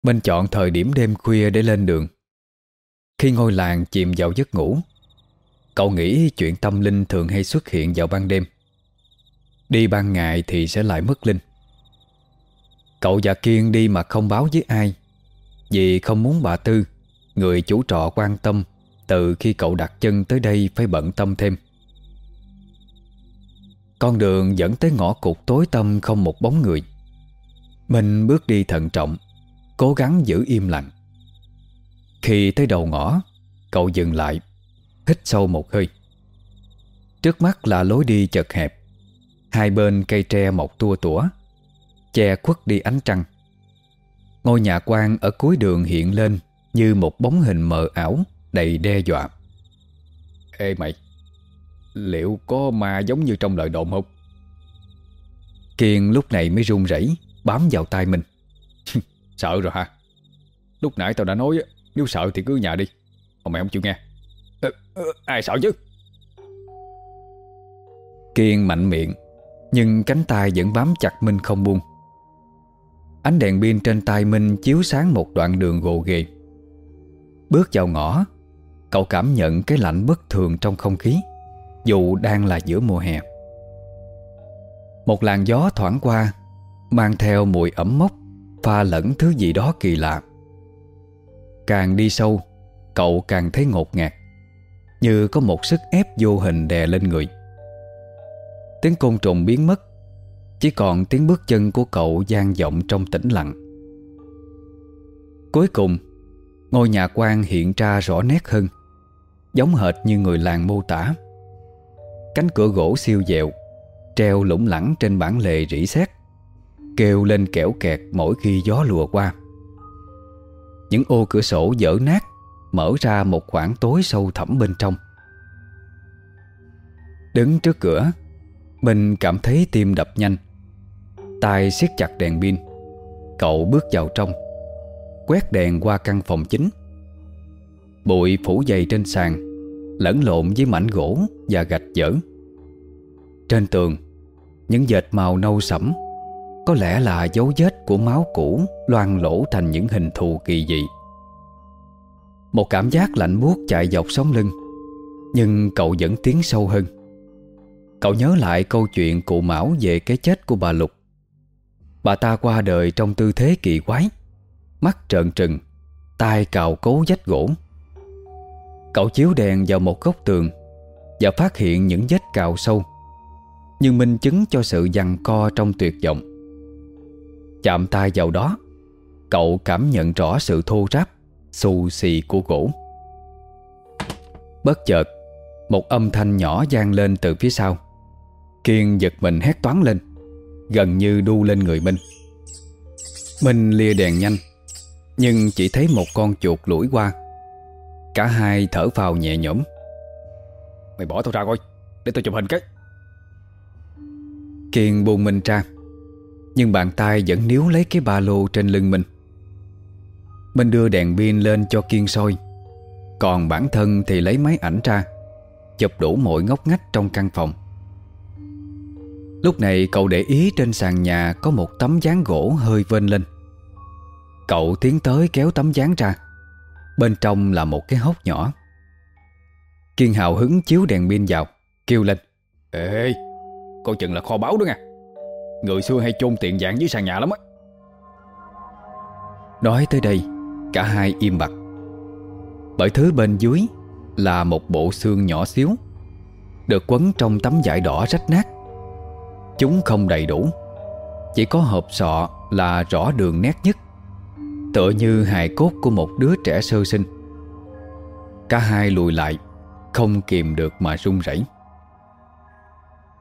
[SPEAKER 1] mình chọn thời điểm đêm khuya để lên đường. Khi ngôi làng chìm vào giấc ngủ, Cậu nghĩ chuyện tâm linh thường hay xuất hiện vào ban đêm. Đi ban ngày thì sẽ lại mất linh. Cậu và Kiên đi mà không báo với ai, Vì không muốn bà Tư, Người chủ trọ quan tâm, Từ khi cậu đặt chân tới đây Phải bận tâm thêm. Con đường dẫn tới ngõ cụt tối tâm Không một bóng người. Mình bước đi thận trọng Cố gắng giữ im lặng. Khi tới đầu ngõ, Cậu dừng lại, Hít sâu một hơi. Trước mắt là lối đi chật hẹp, Hai bên cây tre mọc tua tủa, Che khuất đi ánh trăng. Ngôi nhà quan ở cuối đường hiện lên Như một bóng hình mờ ảo Đầy đe dọa. Ê mày, Liệu có ma giống như trong lời đồn không? Kiên lúc này mới run rẩy, Bám vào tay mình. Sợ rồi hả? Lúc nãy tao đã nói Nếu sợ thì cứ nhà đi. Mà mày không chịu nghe. À, à, Ai sợ chứ? Kiên mạnh miệng Nhưng cánh tay vẫn bám chặt Minh không buông. Ánh đèn pin trên tay Minh chiếu sáng một đoạn đường gồ ghề. Bước vào ngõ Cậu cảm nhận cái lạnh bất thường trong không khí Dù đang là giữa mùa hè. Một làn gió thoảng qua Mang theo mùi ẩm mốc. Pha lẫn thứ gì đó kỳ lạ. Càng đi sâu, Cậu càng thấy ngột ngạt, Như có một sức ép vô hình đè lên người. Tiếng côn trùng biến mất, Chỉ còn tiếng bước chân của cậu gian vọng trong tĩnh lặng. Cuối cùng, Ngôi nhà quan hiện ra rõ nét hơn, Giống hệt như người làng mô tả. Cánh cửa gỗ siêu dẹo, Treo lủng lẳng trên bản lề rỉ sét. Kêu lên kẻo kẹt mỗi khi gió lùa qua. Những ô cửa sổ dở nát, Mở ra một khoảng tối sâu thẳm bên trong. Đứng trước cửa, Mình cảm thấy tim đập nhanh. Tay siết chặt đèn pin. Cậu bước vào trong, Quét đèn qua căn phòng chính. Bụi phủ dày trên sàn, Lẫn lộn với mảnh gỗ và gạch dở. Trên tường, Những dệt màu nâu sẫm có lẽ là dấu vết của máu cũ loang lỗ thành những hình thù kỳ dị. Một cảm giác lạnh buốt chạy dọc sống lưng, Nhưng cậu vẫn tiến sâu hơn. Cậu nhớ lại câu chuyện cụ Mão về cái chết của bà Lục. Bà ta qua đời trong tư thế kỳ quái, Mắt trợn trừng tay cào cố vách gỗ. Cậu chiếu đèn vào một góc tường Và phát hiện những vết cào sâu, nhưng minh chứng cho sự giằng co trong tuyệt vọng. Chạm tay vào đó. Cậu cảm nhận rõ sự thô ráp, Xù xì của gỗ. Bất chợt, Một âm thanh nhỏ gian lên từ phía sau. Kiên giật mình hét toán lên, Gần như đu lên người Minh Minh lia đèn nhanh, Nhưng chỉ thấy một con chuột lủi qua. Cả hai thở phào nhẹ nhõm. Mày bỏ tao ra coi, Để tao chụp hình cái. Kiên buông Minh ra nhưng bàn tay vẫn níu lấy cái ba lô trên lưng mình. Mình đưa đèn pin lên cho Kiên soi. Còn bản thân thì lấy máy ảnh ra Chụp đủ mọi ngóc ngách trong căn phòng. Lúc này cậu để ý trên sàn nhà Có một tấm dáng gỗ hơi vênh lên. Cậu tiến tới kéo tấm dáng ra. Bên trong là một cái hốc nhỏ. Kiên hào hứng chiếu đèn pin vào Kêu lên Ê, coi chừng là kho báu đó nha. Người xưa hay chôn tiền dạng dưới sàn nhà lắm á. Nói tới đây, Cả hai im bặt. Bởi thứ bên dưới Là một bộ xương nhỏ xíu, Được quấn trong tấm vải đỏ rách nát. Chúng không đầy đủ, Chỉ có hộp sọ là rõ đường nét nhất, Tựa như hài cốt của một đứa trẻ sơ sinh. Cả hai lùi lại, Không kìm được mà run rẩy.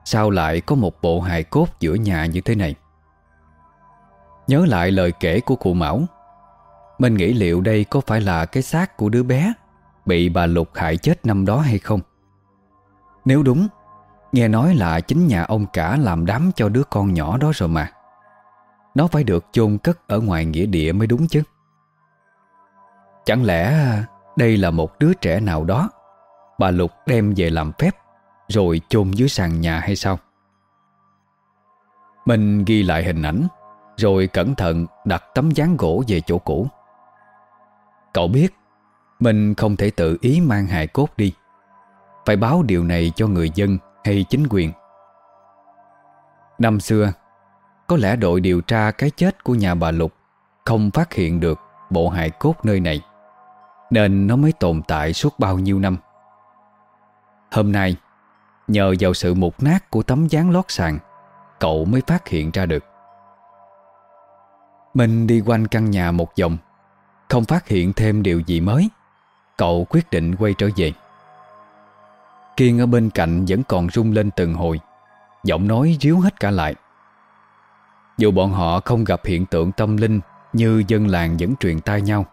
[SPEAKER 1] Sao lại có một bộ hài cốt giữa nhà như thế này? Nhớ lại lời kể của cụ Mão. Mình nghĩ liệu đây có phải là cái xác của đứa bé Bị bà Lục hại chết năm đó hay không? Nếu đúng, Nghe nói là chính nhà ông cả làm đám cho đứa con nhỏ đó rồi mà. Nó phải được chôn cất ở ngoài nghĩa địa mới đúng chứ. Chẳng lẽ đây là một đứa trẻ nào đó? Bà Lục đem về làm phép rồi chôn dưới sàn nhà hay sao? Mình ghi lại hình ảnh, Rồi cẩn thận đặt tấm dáng gỗ về chỗ cũ. Cậu biết, Mình không thể tự ý mang hài cốt đi. Phải báo điều này cho người dân hay chính quyền. Năm xưa, Có lẽ đội điều tra cái chết của nhà bà Lục Không phát hiện được bộ hài cốt nơi này, Nên nó mới tồn tại suốt bao nhiêu năm. Hôm nay Nhờ vào sự mục nát của tấm dáng lót sàn, Cậu mới phát hiện ra được. Mình đi quanh căn nhà một vòng, Không phát hiện thêm điều gì mới, Cậu quyết định quay trở về. Kiên ở bên cạnh vẫn còn rung lên từng hồi, Giọng nói ríu hết cả lại. Dù bọn họ không gặp hiện tượng tâm linh Như dân làng vẫn truyền tai nhau,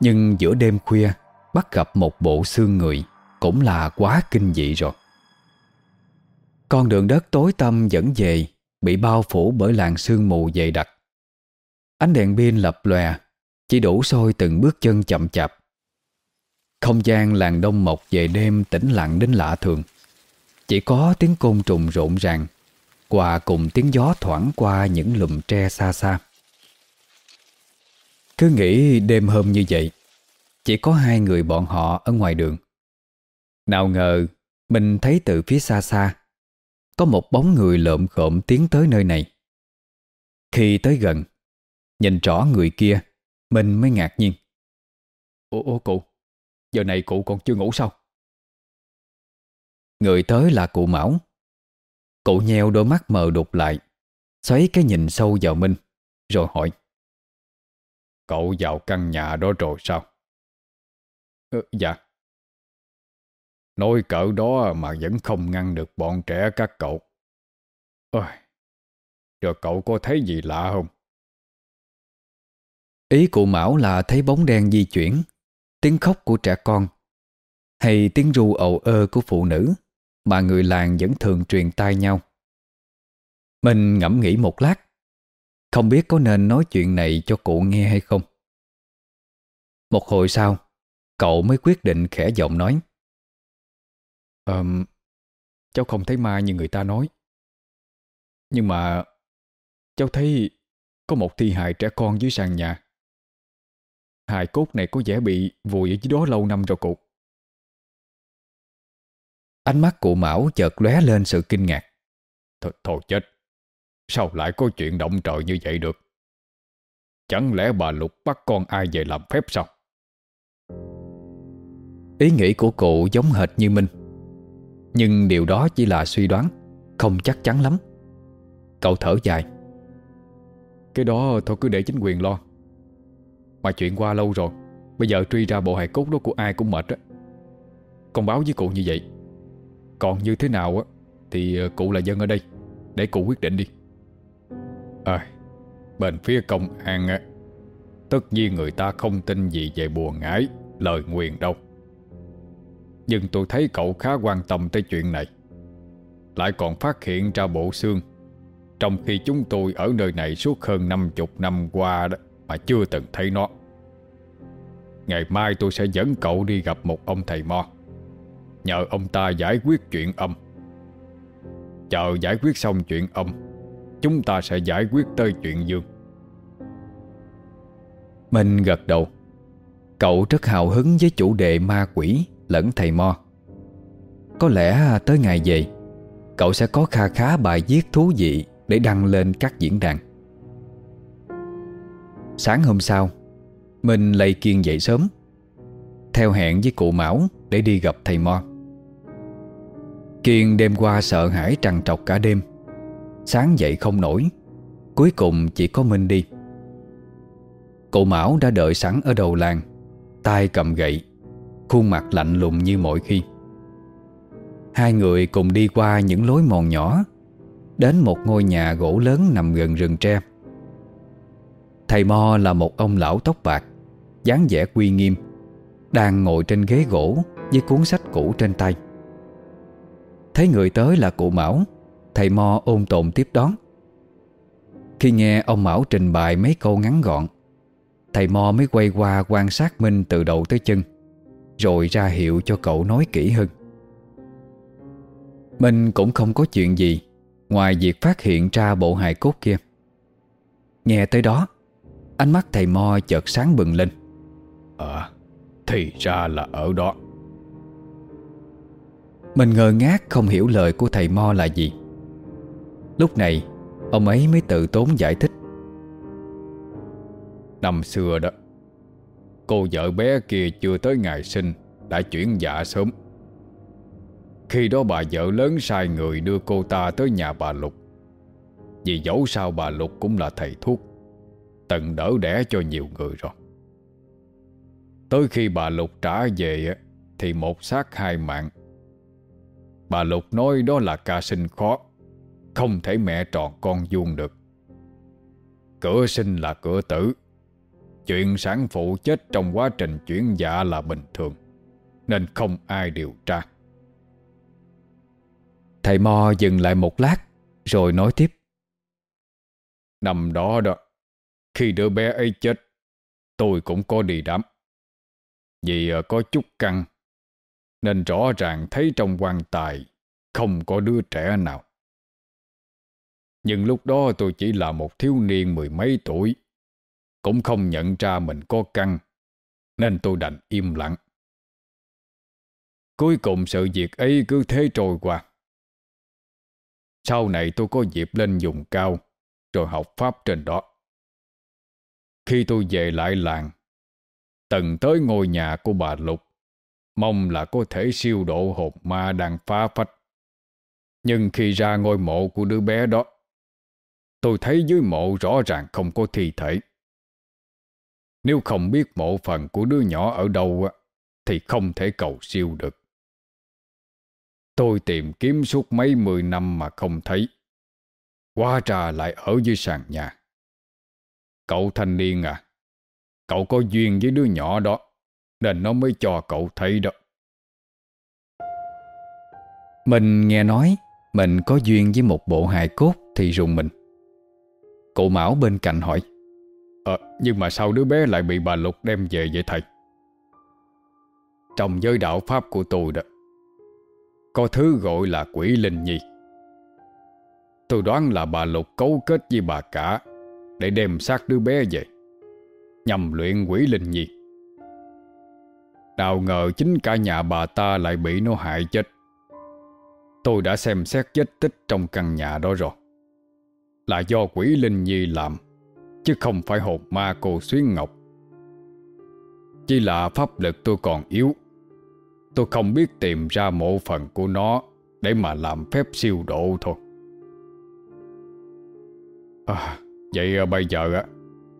[SPEAKER 1] Nhưng giữa đêm khuya Bắt gặp một bộ xương người Cũng là quá kinh dị rồi. Con đường đất tối tăm dẫn về, Bị bao phủ bởi làn sương mù dày đặc. Ánh đèn pin lập lòe, Chỉ đủ soi từng bước chân chậm chạp. Không gian làng đông mộc về đêm tĩnh lặng đến lạ thường. Chỉ có tiếng côn trùng rộn ràng, Hòa cùng tiếng gió thoảng qua những lùm tre xa xa. Cứ nghĩ đêm hôm như vậy, Chỉ có hai người bọn họ ở ngoài đường. Nào ngờ, Mình thấy từ phía xa xa có một bóng người lợm khộm tiến tới nơi này. Khi tới gần Nhìn rõ người kia Mình mới ngạc nhiên.
[SPEAKER 3] Ủa, ủa cụ Giờ này cụ còn chưa ngủ sao?
[SPEAKER 1] Người tới là cụ Mão. Cụ nheo đôi mắt mờ đục lại Xoáy cái nhìn sâu vào Minh Rồi hỏi.
[SPEAKER 2] Cậu vào căn nhà đó rồi sao?
[SPEAKER 3] ừ, Dạ.
[SPEAKER 2] Nói cỡ đó mà vẫn không ngăn được bọn trẻ các cậu. Ôi, Rồi cậu có thấy gì lạ không?
[SPEAKER 1] Ý cụ Mão là thấy bóng đen di chuyển Tiếng khóc của trẻ con Hay tiếng ru ầu ơ của phụ nữ Mà người làng vẫn thường truyền tai nhau. Mình ngẫm nghĩ một lát Không biết có nên nói chuyện này cho cụ nghe hay không. Một hồi sau Cậu mới quyết định khẽ giọng nói
[SPEAKER 3] à, Cháu không thấy ma như người ta nói. Nhưng mà Cháu thấy Có một thi hài trẻ con dưới sàn nhà. Hài cốt này có vẻ bị vùi ở dưới đó lâu năm rồi cụ.
[SPEAKER 1] Ánh mắt cụ Mão chợt lóe lên sự kinh ngạc.
[SPEAKER 2] Thôi, thôi chết. Sao lại có chuyện động trời như vậy được? Chẳng lẽ bà Lục bắt con ai về làm phép sao?
[SPEAKER 1] Ý nghĩ của cụ giống hệt như Minh. Nhưng điều đó chỉ là suy đoán, Không chắc chắn lắm. Cậu thở dài.
[SPEAKER 3] Cái đó thôi, cứ để chính quyền lo. Mà chuyện qua lâu rồi, Bây giờ truy ra bộ hài cốt đó của ai cũng mệt á. Con báo với cụ như vậy. Còn như thế nào á, Thì ờ, cụ là dân ở đây. Để cụ quyết định đi.
[SPEAKER 2] À Bên phía công an á, Tất nhiên người ta không tin gì về bùa ngải, Lời nguyền đâu. Nhưng tôi thấy cậu khá quan tâm tới chuyện này. Lại còn phát hiện ra bộ xương. Trong khi chúng tôi ở nơi này suốt hơn 50 năm qua đó, Mà chưa từng thấy nó. Ngày mai tôi sẽ dẫn cậu đi gặp một ông thầy mo. Nhờ ông ta giải quyết chuyện âm. Chờ giải quyết xong chuyện âm, Chúng ta sẽ giải quyết tới chuyện dương.
[SPEAKER 1] Mình gật đầu. Cậu rất hào hứng với chủ đề ma quỷ lẫn thầy mo. Có lẽ tới ngày về, Cậu sẽ có kha khá bài viết thú vị Để đăng lên các diễn đàn. Sáng hôm sau Mình lấy kiên dậy sớm, Theo hẹn với cụ Mão Để đi gặp thầy Mo. Kiên đêm qua sợ hãi trằn trọc cả đêm, Sáng dậy không nổi, Cuối cùng chỉ có Minh đi. Cụ Mão đã đợi sẵn ở đầu làng, tay cầm gậy Khuôn mặt lạnh lùng như mọi khi. Hai người cùng đi qua những lối mòn nhỏ, Đến một ngôi nhà gỗ lớn nằm gần rừng tre. Thầy Mo là một ông lão tóc bạc, dáng vẻ uy nghiêm, Đang ngồi trên ghế gỗ Với cuốn sách cũ trên tay. Thấy người tới là cụ Mão, Thầy Mo ôn tồn tiếp đón. Khi nghe ông Mão trình bày mấy câu ngắn gọn, Thầy Mo mới quay qua quan sát Minh từ đầu tới chân. Rồi ra hiệu cho cậu nói kỹ hơn. Minh cũng không có chuyện gì Ngoài việc phát hiện ra bộ hài cốt kia. Nghe tới đó Ánh mắt thầy Mo chợt sáng bừng lên.
[SPEAKER 2] Ờ Thì ra là ở đó.
[SPEAKER 1] Mình ngơ ngác không hiểu lời của thầy Mo là gì. Lúc này Ông ấy mới tự tốn giải thích.
[SPEAKER 2] Năm xưa đó Cô vợ bé kia chưa tới ngày sinh, Đã chuyển dạ sớm. Khi đó bà vợ lớn sai người đưa cô ta tới nhà bà Lục. Vì dẫu sao bà Lục cũng là thầy thuốc, Tận đỡ đẻ cho nhiều người rồi. Tới khi bà Lục trả về Thì một xác hai mạng. Bà Lục nói đó là ca sinh khó, Không thể mẹ tròn con vuông được. Cửa sinh là cửa tử. Chuyện sản phụ chết trong quá trình chuyển dạ là bình thường, Nên không ai điều tra.
[SPEAKER 1] Thầy Mo dừng lại một lát, Rồi nói tiếp.
[SPEAKER 2] Năm đó đó, Khi đứa bé ấy chết, Tôi cũng có đi đám. Vì ờ, có chút căng, Nên rõ ràng thấy trong quan tài Không có đứa trẻ nào. Nhưng lúc đó tôi chỉ là một thiếu niên mười mấy tuổi cũng không nhận ra mình có căng, Nên tôi đành im lặng. Cuối cùng sự việc ấy cứ thế trôi qua. Sau này tôi có dịp lên dùng cao, Rồi học Pháp trên đó. Khi tôi về lại làng từng tới ngôi nhà của bà Lục, Mong là có thể siêu độ hồn ma đang phá phách. Nhưng khi ra ngôi mộ của đứa bé đó, Tôi thấy dưới mộ rõ ràng không có thi thể nếu không biết mộ phần của đứa nhỏ ở đâu Thì không thể cầu siêu được. Tôi tìm kiếm suốt mấy mười năm mà không thấy. Quá trà lại ở dưới sàn nhà. Cậu thanh niên à Cậu có duyên với đứa nhỏ đó, Nên nó mới cho cậu thấy đó.
[SPEAKER 1] Mình nghe nói Mình có duyên với một bộ hài cốt Thì rùng mình. Cụ Mão bên cạnh hỏi
[SPEAKER 2] à, nhưng mà sao đứa bé lại bị bà Lục đem về vậy thầy? Trong giới đạo Pháp của tôi đó Có thứ gọi là quỷ linh nhi. Tôi đoán là bà Lục cấu kết với bà cả Để đem xác đứa bé về Nhằm luyện quỷ linh nhi. Nào ngờ chính cả nhà bà ta lại bị nó hại chết. Tôi đã xem xét vết tích trong căn nhà đó rồi. Là do quỷ linh nhi làm. Chứ không phải hồn ma cô Xuyến Ngọc. Chỉ là pháp lực tôi còn yếu. Tôi không biết tìm ra mộ phần của nó Để mà làm phép siêu độ thôi. À, Vậy à, bây giờ á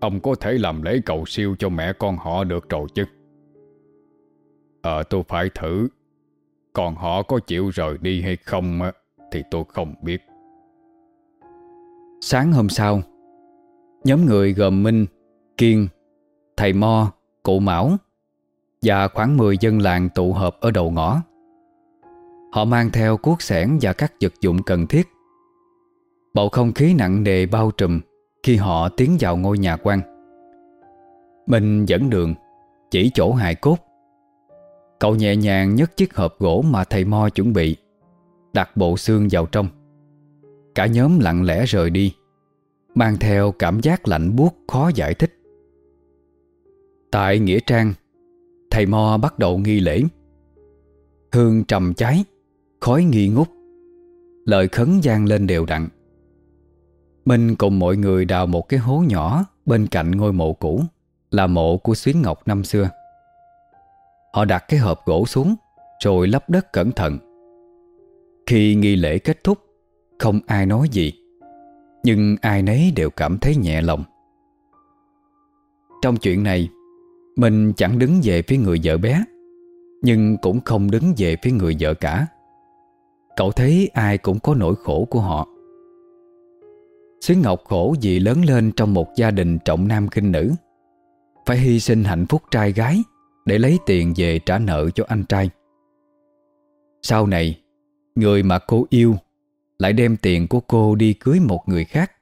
[SPEAKER 2] Ông có thể làm lễ cầu siêu cho mẹ con họ được rồi chứ? Ờ tôi phải thử. Còn họ có chịu rời đi hay không á Thì tôi không biết.
[SPEAKER 1] Sáng hôm sau Nhóm người gồm Minh, Kiên, thầy Mo, cụ Mão và khoảng 10 dân làng tụ hợp ở đầu ngõ. Họ mang theo cuốc sẻn và các vật dụng cần thiết. Bầu không khí nặng nề bao trùm khi họ tiến vào ngôi nhà quan. Minh dẫn đường, chỉ chỗ hài cốt. Cậu nhẹ nhàng nhấc chiếc hộp gỗ mà thầy Mo chuẩn bị, đặt bộ xương vào trong. Cả nhóm lặng lẽ rời đi Mang theo cảm giác lạnh buốt khó giải thích. Tại Nghĩa Trang, Thầy Mo bắt đầu nghi lễ. Hương trầm cháy, Khói nghi ngút, Lời khấn gian lên đều đặn. Minh cùng mọi người đào một cái hố nhỏ Bên cạnh ngôi mộ cũ, Là mộ của Xuyến Ngọc năm xưa. Họ đặt cái hộp gỗ xuống, Rồi lấp đất cẩn thận. Khi nghi lễ kết thúc, Không ai nói gì nhưng ai nấy đều cảm thấy nhẹ lòng. Trong chuyện này, Mình chẳng đứng về phía người vợ bé, Nhưng cũng không đứng về phía người vợ cả. Cậu thấy ai cũng có nỗi khổ của họ. Xuyến Ngọc khổ vì lớn lên trong một gia đình trọng nam kinh nữ. Phải hy sinh hạnh phúc trai gái Để lấy tiền về trả nợ cho anh trai. Sau này, Người mà cô yêu lại đem tiền của cô đi cưới một người khác.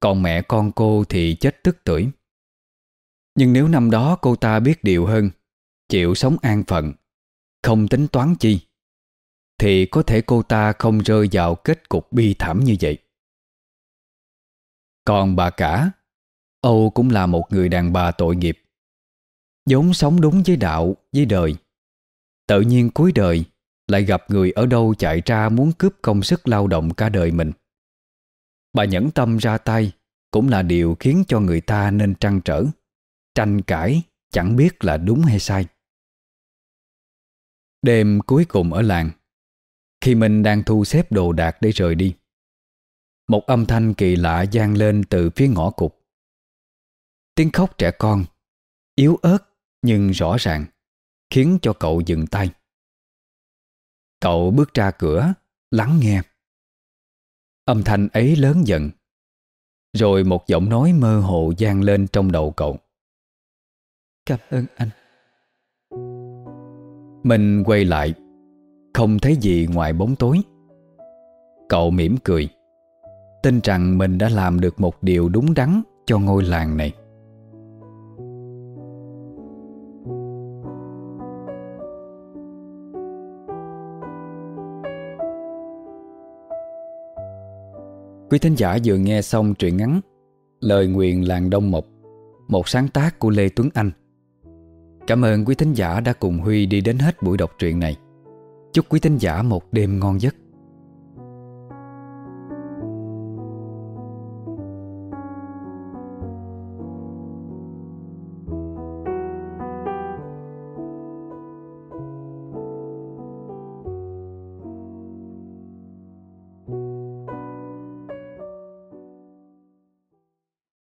[SPEAKER 1] Còn mẹ con cô thì chết tức tuổi Nhưng nếu năm đó cô ta biết điều hơn Chịu sống an phận Không tính toán chi Thì có thể cô ta không rơi vào kết cục bi thảm như vậy. Còn bà cả Âu cũng là một người đàn bà tội nghiệp. Vốn sống đúng với đạo, với đời. Tự nhiên cuối đời lại gặp người ở đâu chạy ra muốn cướp công sức lao động cả đời mình. Bà nhẫn tâm ra tay Cũng là điều khiến cho người ta nên trăn trở, Tranh cãi Chẳng biết là đúng hay sai. Đêm cuối cùng ở làng, Khi mình đang thu xếp đồ đạc để rời đi, Một âm thanh kỳ lạ gian lên từ phía ngõ cục Tiếng khóc trẻ con, Yếu ớt nhưng rõ ràng, Khiến cho cậu dừng tay. Cậu bước ra cửa Lắng nghe. Âm thanh ấy lớn dần Rồi một giọng nói mơ hồ gian lên trong đầu cậu. Cảm ơn anh. Mình quay lại Không thấy gì ngoài bóng tối. Cậu mỉm cười Tin rằng mình đã làm được một điều đúng đắn Cho ngôi làng này Quý thính giả vừa nghe xong truyện ngắn Lời nguyện làng Đông Mộc, Một sáng tác của Lê Tuấn Anh. Cảm ơn quý thính giả đã cùng Huy đi đến hết buổi đọc truyện này. Chúc quý thính giả một đêm ngon giấc.